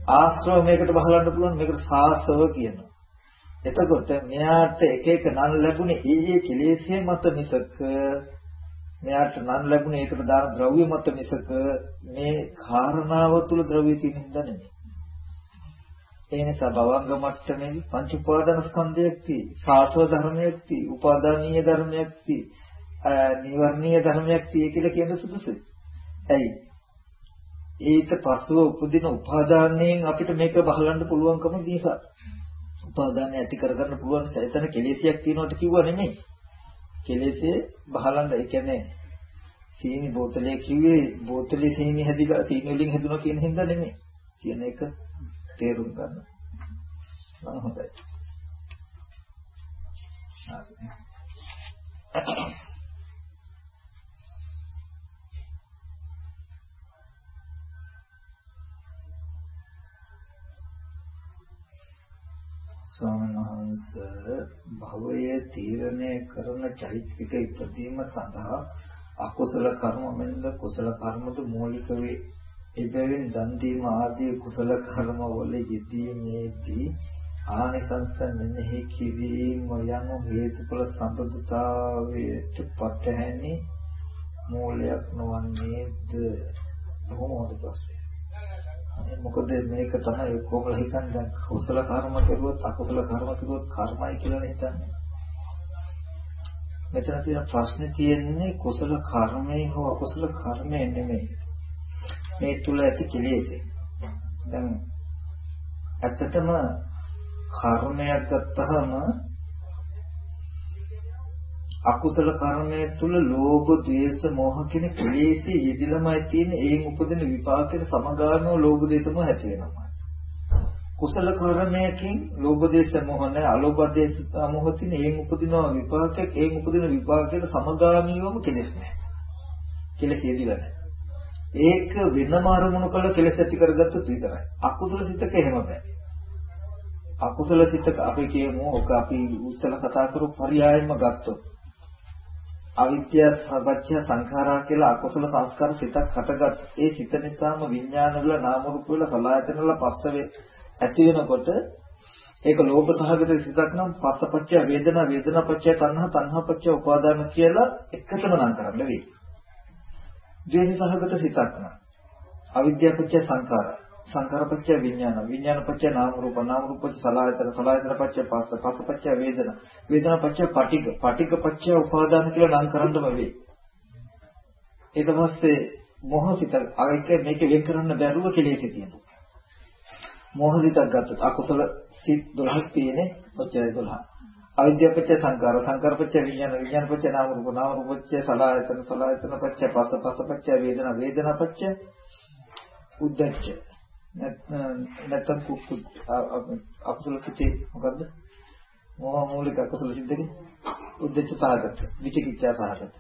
S1: ආශ්‍රව මේකට බහලන්න පුළුවන් මේකට සාසව කියනවා. එතකොට මෙයාට එක එක නම් ලැබුණේ ඒ ඒ කෙලෙස්යේ මත මිසක මෙයාට නම් ලැබුණේ ඒකට දාන ද්‍රව්‍ය මත මිසක මේ කාරණාව තුල ද්‍රව්‍ය තියෙන හින්දා නෙමෙයි. ඒ නිසා භවංග මට්ටමේදී පංච උපාදාන ස්කන්ධයක් තියෙයි. සාසව ධර්මයක් තියෙයි. උපාදානීය ධර්මයක් තියෙයි. නිවර්ණීය ධර්මයක් තියෙයි කියලා කියන සුදුසුයි. ඇයි? ඊට පස්ව උපදින උපාදානයෙන් අපිට මේක බහලන්න පුළුවන්කම නිසා. උපාදානය ඇති කරගන්න පුළුවන් නිසා. එතන කෙලෙසියක් තියෙනවට කිව්වා නෙමෙයි. කෙලෙසේ බහලන්න. ඒ කියන්නේ සීනි බෝතලේ කිව්වේ බෝතලේ සීනි හැදිලා සීනි වලින් හැදුණා කියන හින්දා නෙමෙයි. කියන එක තේරුම් ගන්න. නම් හොඳයි. හරි ස්වාමීන් වහන්සේ භවයේ තීරණය කරන චෛතසික ඉදීම සඳහා අකුසල කර්ම මෙන්ද කුසල කර්මද මූලික වේ. එබැවින් දන් දීම ආදී කුසල කර්ම වල යෙදීමේදී ආනිසංස මෙනෙහි කිරීම යන හේතුඵල සම්බුද්ධතාවයට පටහැනි මූලයක් නොවන්නේද? බොහොමද ප්‍රශ්නය. මොකද මේක තමයි කොහොමද හිතන්නේ දැන් කුසල කර්ම කරුවොත් අකුසල කර්ම කරුවොත් කර්මයි කියලා හිතන්නේ. මෙතන තියෙන ප්‍රශ්නේ තියෙන්නේ කුසල කර්මයේ හෝ අකුසල කර්මයේ නෙමෙයි. මේ තුල ඇති කෙලෙසේ. දැන් ඇත්තටම කර්මයක් ගත්තහම අකුසල කර්මය තුල ලෝභ, ද්වේෂ, මෝහ කියන ක්ලේශී යෙදිලමයි තියෙන ඒන් උපදින විපාකයට සමගාමීව ලෝභ, ද්වේෂ, මොහ ඇති වෙනවා. කුසල කර්මයකින් ලෝභ, ද්වේෂ, මොහ නැහැ. අලෝභ, ද්වේෂ, මොහ තියෙන ඒන් උපදින විපාකයක් ඒන් උපදින විපාකයට සමගාමීවම කෙලෙස් නැහැ. කෙලෙස් යෙදිලා නැහැ. ඒක වෙනම අරමුණු කළ කෙලෙස් ඇති කරගත්තොත් විතරයි. අකුසල සිතක එහෙම බෑ. අකුසල සිතක අපි කියමු ඔක අපි උත්සල කතා කරපු පරයයන්ම ගත්තොත් අවිද්‍යාව සබච්ඡ සංඛාරා කියලා අකුසල සංස්කාර සිතක් හටගත් ඒ සිත නිසාම විඥාන වල නාම රූප වල සලආයතන වල පස්ස ඇති වෙනකොට ඒක ලෝභ සහගත සිතක් නම් පස්සපච්චය වේදනා වේදනාපච්චය තණ්හා තණ්හාපච්චය උපාදාන කියලා එකටම නම් කරන්න වෙයි. ද්වේෂ සහගත සිතක් නම් අවිද්‍යාවපච්චය සංඛාරා සංකාරපච්චය විඥාන. විඥානපච්චය නාම රූප නාම රූපච්චය සලආයතන සලආයතනපච්චය පස්ස පස්සපච්චය වේදන වේදනාපච්චය පටිඝ. පටිඝපච්චය උපාදාන කියලා නම් කරන්නම වෙයි ඊට පස්සේ මොහසිත අයික මේක වෙන් කරන්න බැරුව කෙලෙසි තියෙනවා. මොහසිතක් ගත්තොත් අකුසල සිත් 12ක් තියෙන්නේ ඔච්චරයි 12 අවිද්‍යාපච්චය සංකාර සංකාරපච්චය විඥාන විඥානපච්චය නාම රූප නාම රූපච්චය සලආයතන සලආයතනපච්චය පස්ස පස්සපච්චය වේදනා වේදනාපච්චය උද්දච්චය. නැත්තම් කුක්කු අකුසල සිතේ මොකද්ද? මොහ මූලික අකුසල සිද්දක උද්දච්ච සහගත විචිකිච්ඡා සහගත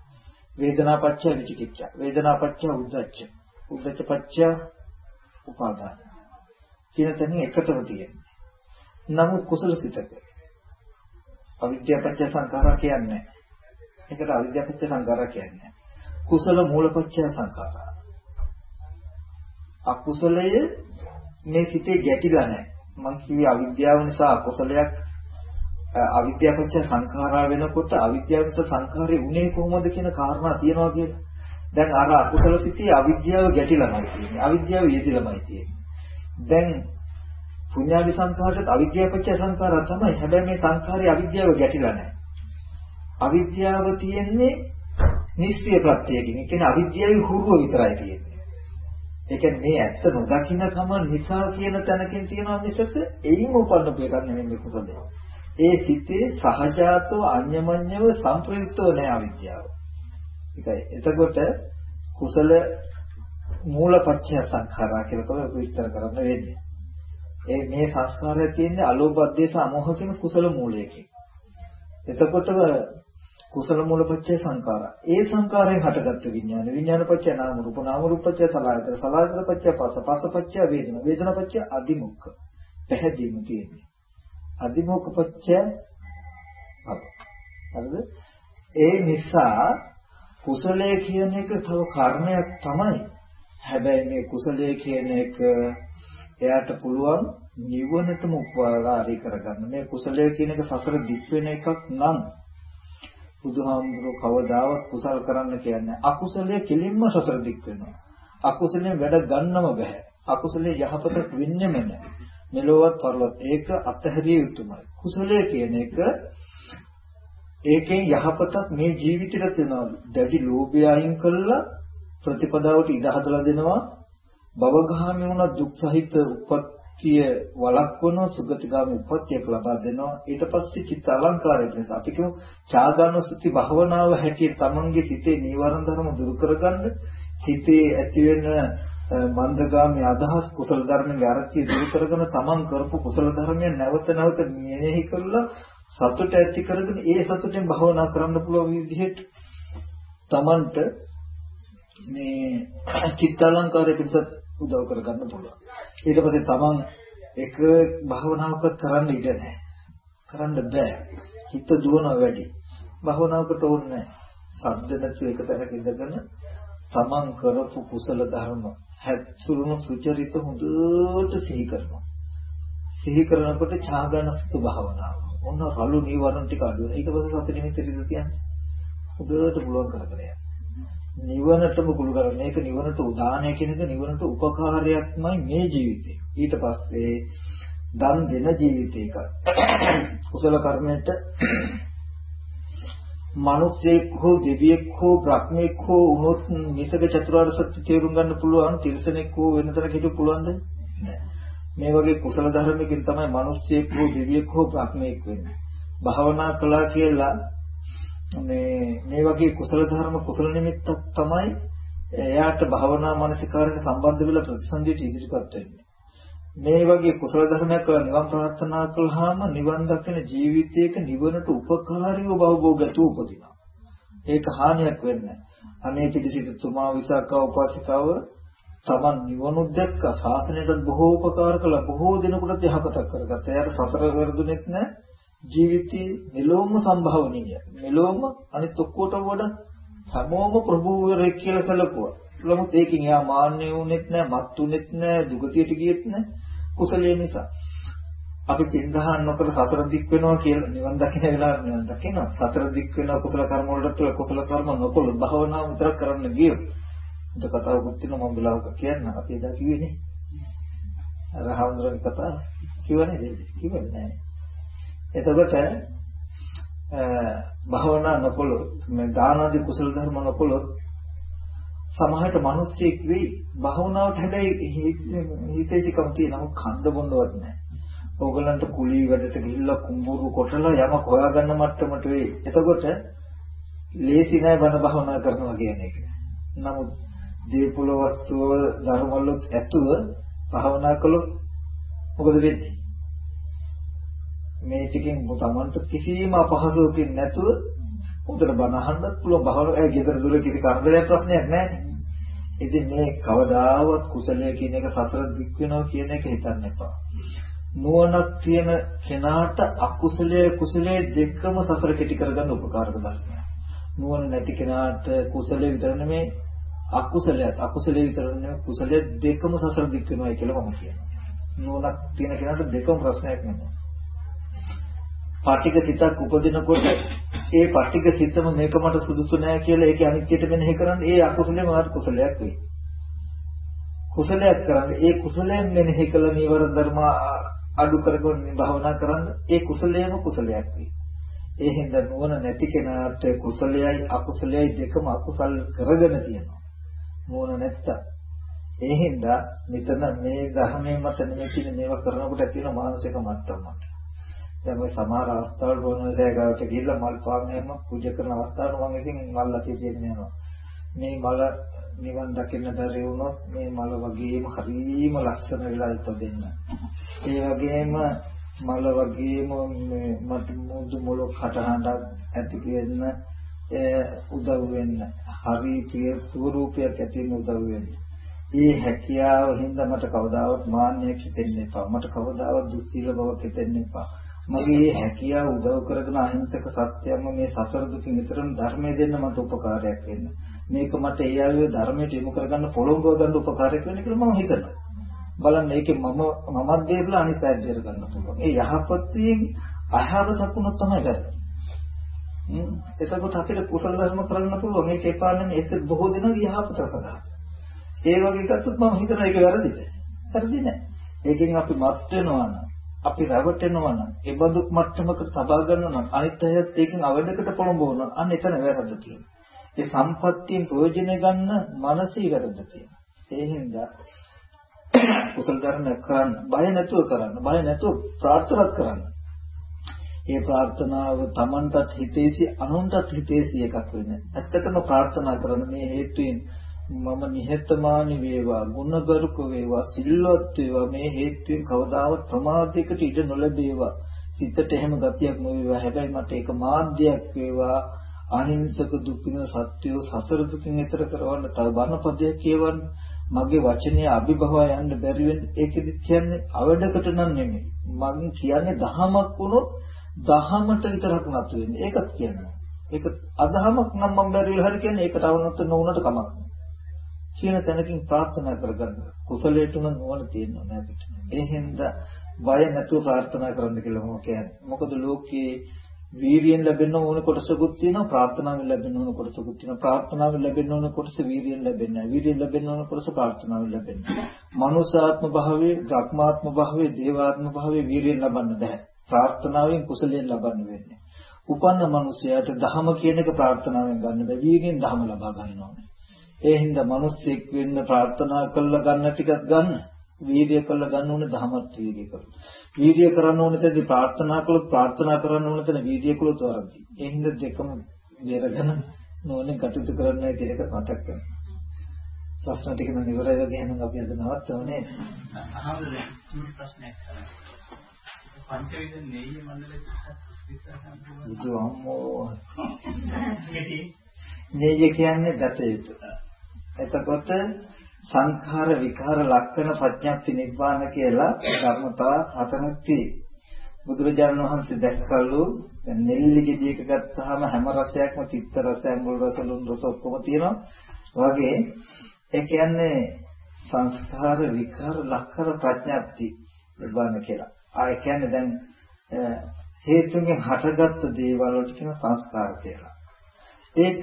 S1: වේදනා පත්‍ය විචිකිච්ඡා වේදනා පත්‍ය උද්දච්ච උද්දච්ච පත්‍ය උපාදාන කියන තැනින් එකටම තියෙනවා. නමුත් කුසල සිතක අවිද්‍යාපච්ච සංඛාරා කියන්නේ. ඒකට අවිද්‍යාපච්ච සංඛාරා කියන්නේ. කුසල මූලපච්චය සංඛාරා. අකුසලය මේ සිතේ ගැටිලා නැහැ. මං කිව්වේ අවිද්‍යාව නිසා අකුසලයක් අවිද්‍යාපච්ච සංඛාරා වෙනකොට අවිද්‍යාව නිසා සංඛාරේ උනේ කොහොමද කියන කාරණා තියෙනවා කියලා. දැන් අර අකුසල සිතේ අවිද්‍යාව ගැටිලාමයි තියෙන්නේ. අවිද්‍යාව යෙදිලාමයි තියෙන්නේ. දැන් පුඤ්ඤාවි සංඛාරයට අවිද්‍යාපච්ච සංඛාරා තමයි. හැබැයි මේ සංඛාරයේ අවිද්‍යාව ගැටිලා නැහැ. අවිද්‍යාව තියෙන්නේ නිස්සිය ප්‍රත්‍යයෙන්. ඒ කියන්නේ අවිද්‍යාවේ හුරුව විතරයි තියෙන්නේ. ඒ කියන්නේ මේ ඇත්ත නොදකින්න කම නිසා කියන තැනකින් තියෙනවා මිසක එයින් උපන්න දෙයක් නෙමෙයි මේ කුසලය. ඒ සිතේ සහජාතෝ අඤ්ඤමඤ්ඤව සංප්‍රයුක්තව නැහැ අවිද්‍යාව. ඒකයි. එතකොට කුසල මූලපච්චය සංඛාරා කියලා තමයි විස්තර කරන්න වෙන්නේ. ඒ මේ සංස්කාරය තියෙන්නේ අලෝභ අධ්‍යේශ අමෝහ කියන කුසල මූලයකින්. එතකොට කුසල මූලපච්චය සංඛාරා. ඒ සංඛාරයෙන් හටගත්තු විඥාන. විඥානපච්චය නාම රූප නාම රූපපච්චය සලආයතන සලආයතනපච්චය පස්ස පස්සපච්චය වේදනා. වේදනාපච්චය අදිමුක්ඛ. පැහැදිලිම තියෙන්නේ. අදිමුක්ඛපච්චය අප. හරිද? ඒ නිසා කුසලයේ කියන එක තව කර්මයක් තමයි. හැබැයි මේ කුසලයේ කියන එක එයාට පුළුවන් නිවනටම උපකාරී කරගන්න. මේ කුසලයේ කියන එක සසර දික් වෙන එකක් නම් බුදුහාමුදුරුවෝ කවදාවත් කුසල් කරන්න කියන්නේ අකුසලයේ කෙලින්ම සසර දික් වෙනවා. අකුසලයෙන් වැඩ ගන්නම බෑ. අකුසලයේ යහපතක් වෙන්නේම නැහැ. මෙලොවත් පරලොවත් ඒක අත්හැරිය යුතුමයි. කුසලයේ කියන එක ඒකෙන් යහපතක් මේ ජීවිතේට වෙනවා. දැඩි ලෝභය අයින් කළා ප්‍රතිපදාවට ඉඩ හදලා දෙනවා. භවගාමී වුණ දුක් සහිත උපත්තිය වළක්වන සුගතිගාමී උපත්තියක් ලබා දෙනවා. ඊට පස්සේ චිත්ත අලංකාරය නිසා අපි කියමු චාගානුසුති භාවනාව හැටියට තමන්ගේ සිතේ නීවරණ ධර්ම දුරු කරගන්න හිතේ ඇති වෙන මන්දගාමී අදහස් කුසල ධර්මයේ අරතිය දුරු කරගෙන තමන් කරපු කුසල ධර්මයන් නැවත නැවත මෙනෙහි කරලා සතුට ඇති කරගෙන ඒ සතුටෙන් භවනා කරන්න පුළුවන් විදිහට තමන්ට මේ චිත්තාලංකාරය පිටසත් උදව් කරගන්න පුළුවන්. ඊට පස්සේ තමන් එක භවනාවක කරන්න ඉඩ නැහැ. කරන්න බෑ. හිත දුවනවා වැඩි. භවනාවකට ඕනේ නැහැ. සද්ද නැතුව එක තැනක ඉඳගෙන තමන් කරපු කුසල ධර්ම හැත්තුරුණු සුචරිත හොඳට සිහි කරනවා. සිහි කරනකොට ඡාගනස්තු භාවනාව. ඔන්න රළු නීවරණ ටික අඩු වෙනවා. ඊට පස්සේ සති නිමිති රිද තියන්නේ. හොඳට පුළුවන් කරගෙන යන්න. නිවනටම කුළු කරන මේක නිවනට උදානය කියන එක නිවනට උපකාරයක්මයි මේ ජීවිතේ. ඊට පස්සේ දන් දෙන ජීවිතයක කුසල කර්මයට මිනිස්සෙක් හෝ දෙවියෙක් හෝ බ්‍රහ්මෙක් හෝ වුණොත් මිසක චතුරාර්ය සත්‍ය තේරුම් ගන්න පුළුවන් තිරසනෙක් හෝ වෙන තරක හිටු පුළුවන්ද? නෑ. මේ වගේ කුසල ධර්මකින් තමයි මිනිස්සෙක් හෝ දෙවියෙක් හෝ බ්‍රහ්මෙක් වෙන්නේ. භාවනා කළා කියලා මේ මේ වගේ කුසල ධර්ම කුසල නිමිත්තක් තමයි එයාට භාවනා මානසිකාරයට සම්බන්ධ වෙලා ප්‍රතිසන්දියට ඉදිරිපත් වෙන්නේ. මේ වගේ කුසල ධර්මයක් කරලා නිවන් ප්‍රාර්ථනා කළාම නිවන් දකින ජීවිතයක නිවනට උපකාරීව භවභෝගතු උපදිනවා. ඒක හානියක් වෙන්නේ අනේ පිටිසිතුමා විසාකව උපාසිකාව තමන් නිවනුත් දැක්ක ශාසනයට බොහෝ උපකාර කළ බොහෝ දිනකට යහපතක් කරගත්තා. එයාට සසර වර්ධුනෙත් නැහැ. ජීවිතේ මෙලොවම සම්භවනීය. මෙලොවම අනිත් ඔක්කොටම වඩා හැමෝම ප්‍රභූවරෙක් කියලා සැලකුවා. නමුත් ඒකෙන් එයා මාන්නේ වුනෙත් නැහැ, මත් වුනෙත් නැහැ, දුගතියට ගියෙත් නැහැ. කුසලයේ නිසා. අපි පින්දහන් නොකර සසර දික් වෙනවා කියලා නිවන් දකින්න වෙලාවට නිවන් දකිනවා. සසර දික් වෙනවා කුසල කර්ම වලට කුසල කර්ම නොකොළොත් භාවනාව විතර කරන්න ගියොත්. ඒක කතාවකුත් තියෙනවා මම බලාවක කියන්න අපි එදා කිව්වේ නේ. අර හඳුරන කතාව කිව්වනේ නේද? කිව්වනේ නෑ. එතකොට භාවනා නොකොළොත් මේ දාන ආදී කුසල ධර්ම නොකොළොත් සමහරට මිනිස්සෙක් වෙයි භාවනාවට හැබැයි හිතේසිකම් තියෙනවා කණ්ඩ බොන්නවත් නැහැ. ඕගලන්ට කුලී වැඩට ගිහිල්ලා කුඹුරු කොටලා යමක් හොයාගන්න මට්ටමට වෙයි. එතකොට ලේසි නෑ බණ භාවනා කරනවා කියන එක. නමුත් දීපුල වස්තුව ධර්මවලුත් ඇතුව භාවනා කළොත් මොකද වෙන්නේ? මේ ටිකෙන් තමන්ට කිසිම අපහසුවකින් නැතුව උදේට බණ අහන්නත් පුළුවන් බහවල ඒ ගෙදර දොර කිසි කරදරයක් ප්‍රශ්නයක් නැහැ. ඉතින් මේ කවදාවත් කුසලයේ කියන එක සසර දික් වෙනවා කියන එක හිතන්න එපා. නුවණක් තියෙන කෙනාට අකුසලයේ කුසලයේ දෙකම සසර කෙටි කරගන්න උපකාරක ධර්මයක්. නුවණ නැති කෙනාට කුසලයේ විතර නෙමෙයි අකුසලයක් අකුසලයේ විතර නෙමෙයි කුසලයේ දෙකම සසර දික් වෙනවා කියලා මම කියනවා. නුවණක් තියෙන කෙනාට දෙකම ප්‍රශ්නයක් නෙමෙයි. පාටික සිතක් උපදිනකොට ඒ පාටික සිතම මේක මට සුදුසු නෑ කියලා ඒකේ අනිත්‍යයට මෙනෙහි කරන්නේ ඒ අකුසලේ මාර්ග කුසලයක් වෙයි. කුසලයක් කරන්නේ ඒ කුසලයෙන් මෙනෙහි කළ නීවර ධර්ම අඩු කරගෙන භාවනා කරන්න ඒ කුසලයේම කුසලයක් වෙයි. ඒ හින්දා නුවණ නැති කෙනාට කුසලයයි අකුසලයයි දෙකම අකුසල් කරගෙන තියෙනවා. නුවණ නැත්තා. ඒ හින්දා මෙතන මේ ධර්මයේ මත නෙමෙයි කියන මේවා කරනකොට තියෙන මානසික මට්ටම මත. දැන් මේ සමහර අවස්ථාවල බොනසෑ ගාවට ගිහිල්ලා මල් පාන්නේම පූජා කරන අවස්ථාවල මම ඉතින් මල් අතේ තියගෙන යනවා. මේ මල නිවන් දකින්න බැරි වුණොත් මේ මල වගේම හරිම ලස්සන වෙලා ඉපදෙන්න. ඒ වගේම මල වගේම මට මුදු මොලොක් හටහඬක් ඇති වෙන්න උදව් වෙන්න. හරි ප්‍රිය ස්වරූපයක් ඇති වෙන්න උදව් වෙන්න. ඒ හැකියාව හින්දා මට කවදාවත් මාන්නයක් හිතෙන්න එපා. මට කවදාවත් දුස්සීල බවක් හිතෙන්න එපා. මගේ හැකියාව උදව් කරගෙන අහිංසක සත්‍යයම මේ සසර දුකින් විතරම ධර්මයේ දෙන්න මට උපකාරයක් වෙන්න. මේක මට ඒ ආවේ ධර්මයට යොමු කරගන්න පොළොංගව ගන්න උපකාරයක් වෙන්න කියලා මම හිතනවා. බලන්න ඒකේ මම මමත් දෙයලා අනිත් පැය දෙර ගන්න පුළුවන්. ඒ යහපතේ අයහපතක් වුණොත් තමයි වැරදි. හ්ම් එතකොට අපිට කුසල ධර්ම කරන්න පුළුවන්. ඒක එපා නෙමෙයි ඒක බොහෝ දෙනාගේ යහපත සඳහා. ඒ වගේ ගත්තොත් මම හිතනවා ඒක වැරදිද? වැරදි නෑ. ඒකෙන් අපි මත් වෙනවා නම් අපි රැවටෙනවා නම් ඒ බඳු මට්ටමකට තබා ගන්නවා නම් අනිත් අයත් ඒකෙන් අවඩකට පොළඹවනවා අන්න එතන වැරද්ද තියෙනවා. ඒ සම්පත්තියෙන් ප්‍රයෝජන ගන්න මනසේ වැරද්ද තියෙනවා. ඒ හින්දා කුසල කර්ම කරන්න බය නැතුව කරන්න බය නැතුව ප්‍රාර්ථනා කරන්න. ඒ ප්‍රාර්ථනාව Tamanටත් හිතේසි අනුන්ටත් හිතේසි එකක් වෙන්නේ. ඇත්තටම ප්‍රාර්ථනා කරන මේ හේතුයෙන් මම නිහතමානී වේවා ගුණගරුක වේවා සිල්වත් වේවා. මේ හේතුවෙන් කවදාවත් ප්‍රමාදයකට ඉඩ නොලැබේවා. සිතට එහෙම ගතියක් නොවේවා. හැබැයි මට ඒක මාධ්‍යයක් වේවා. අහිංසක දුකින සත්‍යය සසර දුකින් එතර කරවන්න තව බණපදයක් කියවන්න. මගේ වචනය අභිභව යන්න බැරි වෙන්නේ. ඒකෙදි කියන්නේ අවඩකට නම් නෙමෙයි. මම කියන්නේ දහමක් වුණොත් දහමට විතරක් නතු වෙන්නේ. ඒකත් කියනවා. ඒක අදහමක් නම් මම බැරි වෙලා හරි කියන්නේ ඒකට අවනත නොවුනට කමක් නෑ. කියන තැනකින් ප්‍රාර්ථනා කරගන්න. කුසලයට උන නුවණ තියෙනවා නෑ අපිට. ඒ හින්දා බය නැතුව ප්‍රාර්ථනා කරන්න කියලා මම කියන්නේ. මොකද ලෝකයේ වීරියෙන් ලැබෙන්න ඕන කොටසකුත් තියෙනවා ප්‍රාර්ථනාවෙන් ලැබෙන්න ඕන කොටසකුත් තියෙනවා. ප්‍රාර්ථනාවෙන් ලැබෙන්න ඕන කොටස වීරියෙන් ලැබෙන්නේ නැහැ වීරියෙන් ලැබෙන්න ඕන කොටස ප්‍රාර්ථනාවෙන් ලැබෙන්නේ මනුෂ්‍යාත්ම භාවයේ ධර්මාත්ම භාවයේ දේවාත්ම භාවයේ වීරියෙන් ලබන්න බෑ. ප්‍රාර්ථනාවෙන් කුසලයෙන් ලබන්න වෙන්නේ උපන්න මනුෂ්‍යයාට ධහම කියන එක ප්‍රාර්ථනාවෙන් ගන්න බෑ. වීරියෙන් ධහම ලබා ගන්න ඕනේ ඒ හින්දා මිනිස්සෙක් වෙන්න ප්‍රාර්ථනා කළා ගන්න ටිකක් ගන්න. වීර්ය කළා ගන්න ඕනේ ධමත් වීර්ය කරලා. වීර්ය කරන්න ඕනේ තැනදී ප්‍රාර්ථනා කළොත් ප්‍රාර්ථනා කරන්න ඕනේ තැන වීර්ය කළොත් වරදී. ඒ හින්දා දෙකම දෙරගෙන නෝනේ කටයුතු කරන්නයි කියන එක මතක් කරගන්න. ප්‍රශ්න ටික නම් ඉවරයි වගේ නම් අපි අද නවත්තවනේ.
S3: අහන්න ප්‍රශ්නයක් කරන්න. පංචවිද නෙයි
S1: මණ්ඩලෙ බුදුහම්මෝ නෙය කියන්නේ දත යුතු එතකොට සංඛාර විකාර ලක්ෂණ ප්‍රඥප්ති නිබ්බාන කියලා ධර්මතා හතරක් තියෙනවා. බුදුරජාණන් වහන්සේ දැක්කලු නෙල්ලි ගෙඩියක ගත්තාම හැම රසයක්ම තිත්ත රස, ඇඹුල් රස, ලුණු රස ඔක්කොම තියෙනවා. වගේ ඒ කියන්නේ සංස්කාර විකාර ලක්ෂණ ප්‍රඥප්ති නිබ්බාන කියලා. ආ ඒ කියන්නේ දැන් හේතුන්ගෙන් හටගත්තු දේවල් වලට කියන සංස්කාර කියලා. ඒක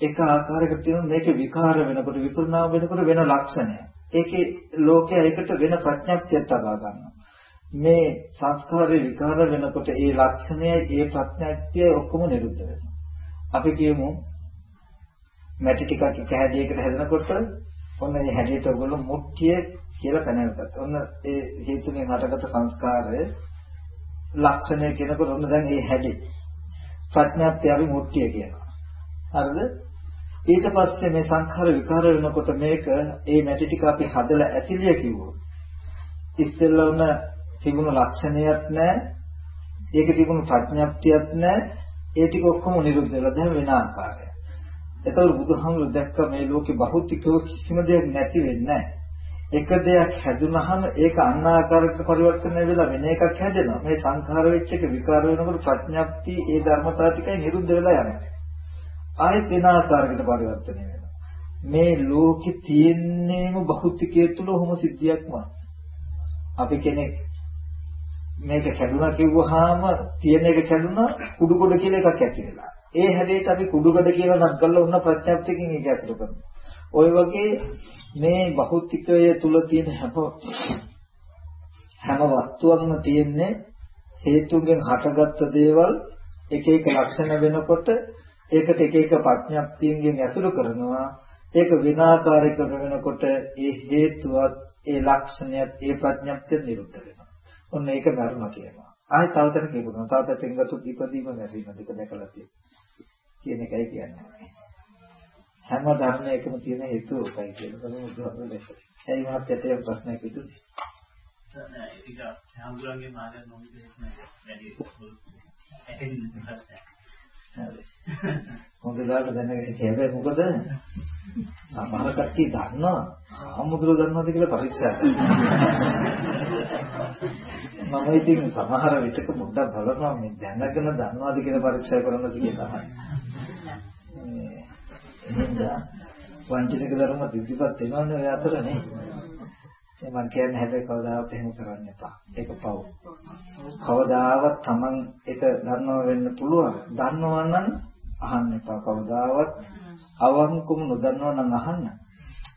S1: එක ආකාරයකට තියෙන මේක විකාර වෙනකොට විපරිණාම වෙනකොට වෙන ලක්ෂණය. ඒකේ ලෝකයේ ඒකට වෙන ප්‍රඥප්තියක් තබා ගන්නවා. මේ සංස්කාරේ විකාර වෙනකොට ඒ ලක්ෂණයයි ඒ ප්‍රඥප්තියයි ඔක්කොම නිරුද්ධ වෙනවා. අපි කියමු මැටි ටිකක් එක හැඩයකට හැදෙනකොට ඔන්න මේ හැඩයට ඔයගොල්ලෝ මුට්ටිය කියලා පැනගත්තා. ඔන්න ඒ හේතුනේ හටගත් සංස්කාරය ලක්ෂණය කියනකොට ඔන්න දැන් මේ හැඩි ප්‍රඥාත්‍ය අපි මුට්ටිය කියනවා. හරිද? ඊට පස්සේ මේ සංඛාර විකාර වෙනකොට මේක ඒ මැටි ටික අපි හදලා ඇතිලිය කිව්වොත් ඉස්සෙල්ලා උන තිබුණු ලක්ෂණයක් නැහැ ඒක තිබුණු ප්‍රඥප්තියක් නැහැ ඒ ටික ඔක්කොම නිරුද්ධ වෙලා දැන් වෙන ආකාරය. එතකොට බුදුහාමුදුරු දැක්ක මේ ලෝකේ භෞතිකව කිසිම දෙයක් නැති වෙන්නේ නැහැ. එක දෙයක් හැදුනහම ඒක අන්න ආකාරයකට පරිවර්තනය වෙලා වෙන එකක් හැදෙනවා. මේ සංඛාර වෙච්ච එක විකාර වෙනකොට ප්‍රඥප්ති ඒ ධර්මතාව ටිකයි නිරුද්ධ වෙලා යනවා. ආයෙත් වෙන ආකාරයකට පරිවර්තනය වෙනවා. මේ ලෝකෙ තියෙන්නේම භෞතිකයේ තුල ඔහොම සිද්ධියක්ම. අපි කෙනෙක් මේක කැඩුනා කිව්වහම තියෙන එක කැඩුනා කුඩු කොට කියලා එකක් ඇති වෙලා. ඒ හැඩයට අපි කුඩු කොට කියලා නම් කරලා උන්න ප්‍රඥප්තියකින් ඒක ඇසුරු කරනවා. ওই වගේ මේ භෞතිකය තුල තියෙන හැම හැම වස්තුවක්ම තියෙන්නේ හේතුන්ගෙන් හටගත්ත දේවල් එක එක ලක්ෂණ වෙනකොට ඒකට එක එක ප්‍රඥප්තියෙන් ඇසුරු කරනවා ඒක විනාකාරයකට වෙනකොට ඒ හේතුවත් ඒ ලක්ෂණයත් ඒ ප්‍රඥප්තිය නිරුද්ධ වෙනවා. ඔන්න ඒක ධර්ම කියනවා. ආයි තව තැනක කියනවා. තව පැත්තකින් ගත්තොත් ඉපදීම මැරීම දෙක දැකලා තියෙනවා. කියන එකයි කියන්නේ. හැම ධර්මයකම තියෙන හේතුව උකයි කියලා තමයි බුදුහාමුදුරුවෝ දැක්කේ. ඇයි මාත්‍යට ඒ ප්‍රශ්නයක් විදුනේ?
S3: නෑ ඒක හාමුදුරන්ගේ මාර්ගය නොමිදේ වැඩි ඇහෙන්නේ ප්‍රශ්නයක්.
S1: හොඳට දැනගෙන ඉතින් මොකද සමහර කට්ටිය දන්නවා ආමුදුර දන්නවද කියලා පරීක්ෂා කරනවා මම ඉතින් සමහර විටක පොඩ්ඩක් බලනවා මේ දැනගෙන දන්නවද කියලා පරීක්ෂා කරන්නද කියලා තමයි එහෙනම් වංචනික ධර්ම දිවිපත් වෙනවනේ ඔය අතරනේ මම කියන්නේ හැබැයි කවදාවත් එහෙම කරන්න එපා. ඒක පව්. කවදාවත් Taman ඒක දන්නව වෙන්න පුළුවන්. දන්නව නම් අහන්න එපා. කවදාවත් අවංකම නොදන්නව නම් අහන්න.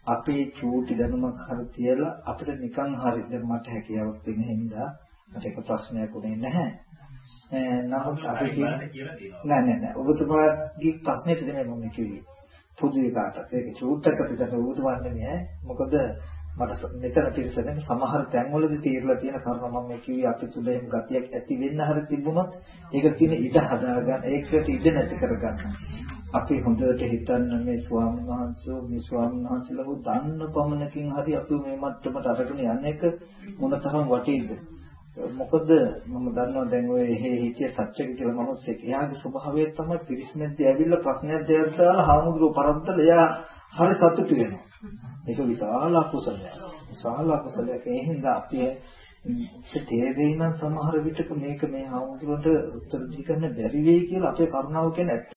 S1: අපේ චූටි දැනුමක් හරි තියලා අපිට නිකන් හරි දැන් මට හැකියාවක් තියෙන හින්දා මට ඒක ප්‍රශ්නයක් උනේ නැහැ. නමුත් අපි නෑ නෑ නෑ ඔබතුමාගේ ප්‍රශ්නෙට නෙමෙයි මම කිව්වේ. පොදු එකට. ඒක චූට්ටකට දෙන්න ඔබතුමා නෙමෙයි. මොකද මට මෙතන පිළිසෙන්නේ සමහර තැන්වලදී තීරලා තියෙන කරුණ මම මේ කිව්වේ අපි තුල එහෙම ගතියක් ඇති වෙන්න හරි තිබුණොත් ඒකට තියෙන ඉඩ හදාගන්න ඒකට ඉඩ නැති කරගන්න. අපි හොඳට හිතන්න මේ ස්වාමීන් වහන්සේ මේ ස්වාමීන් වහන්සේලා දන්න පමණකින් හරි අපි මේ මට්ටමට අරගෙන යන එක මොනතරම් වටීද? මොකද මම දන්නවා දැන් ඔය එහෙ හිටිය සත්‍යක කියලා මිනිස්සෙක්. එයාගේ ස්වභාවය තමයි පිරිස්මැද්ද ඇවිල්ලා ප්‍රශ්නයක් දෙයක් දාලා හාමුදුරුවෝ පරද්දලා එයා හරි සතුටු වෙනවා. ඒක විශාල අකුසලයක්. විශාල අකුසලයක්. ඒ හින්දා අපි තේරෙයි නම් සමහර විටක මේක මේ හාමුදුරන්ට උත්තර දී ගන්න බැරි වෙයි කියලා අපේ කරුණාව කියන්නේ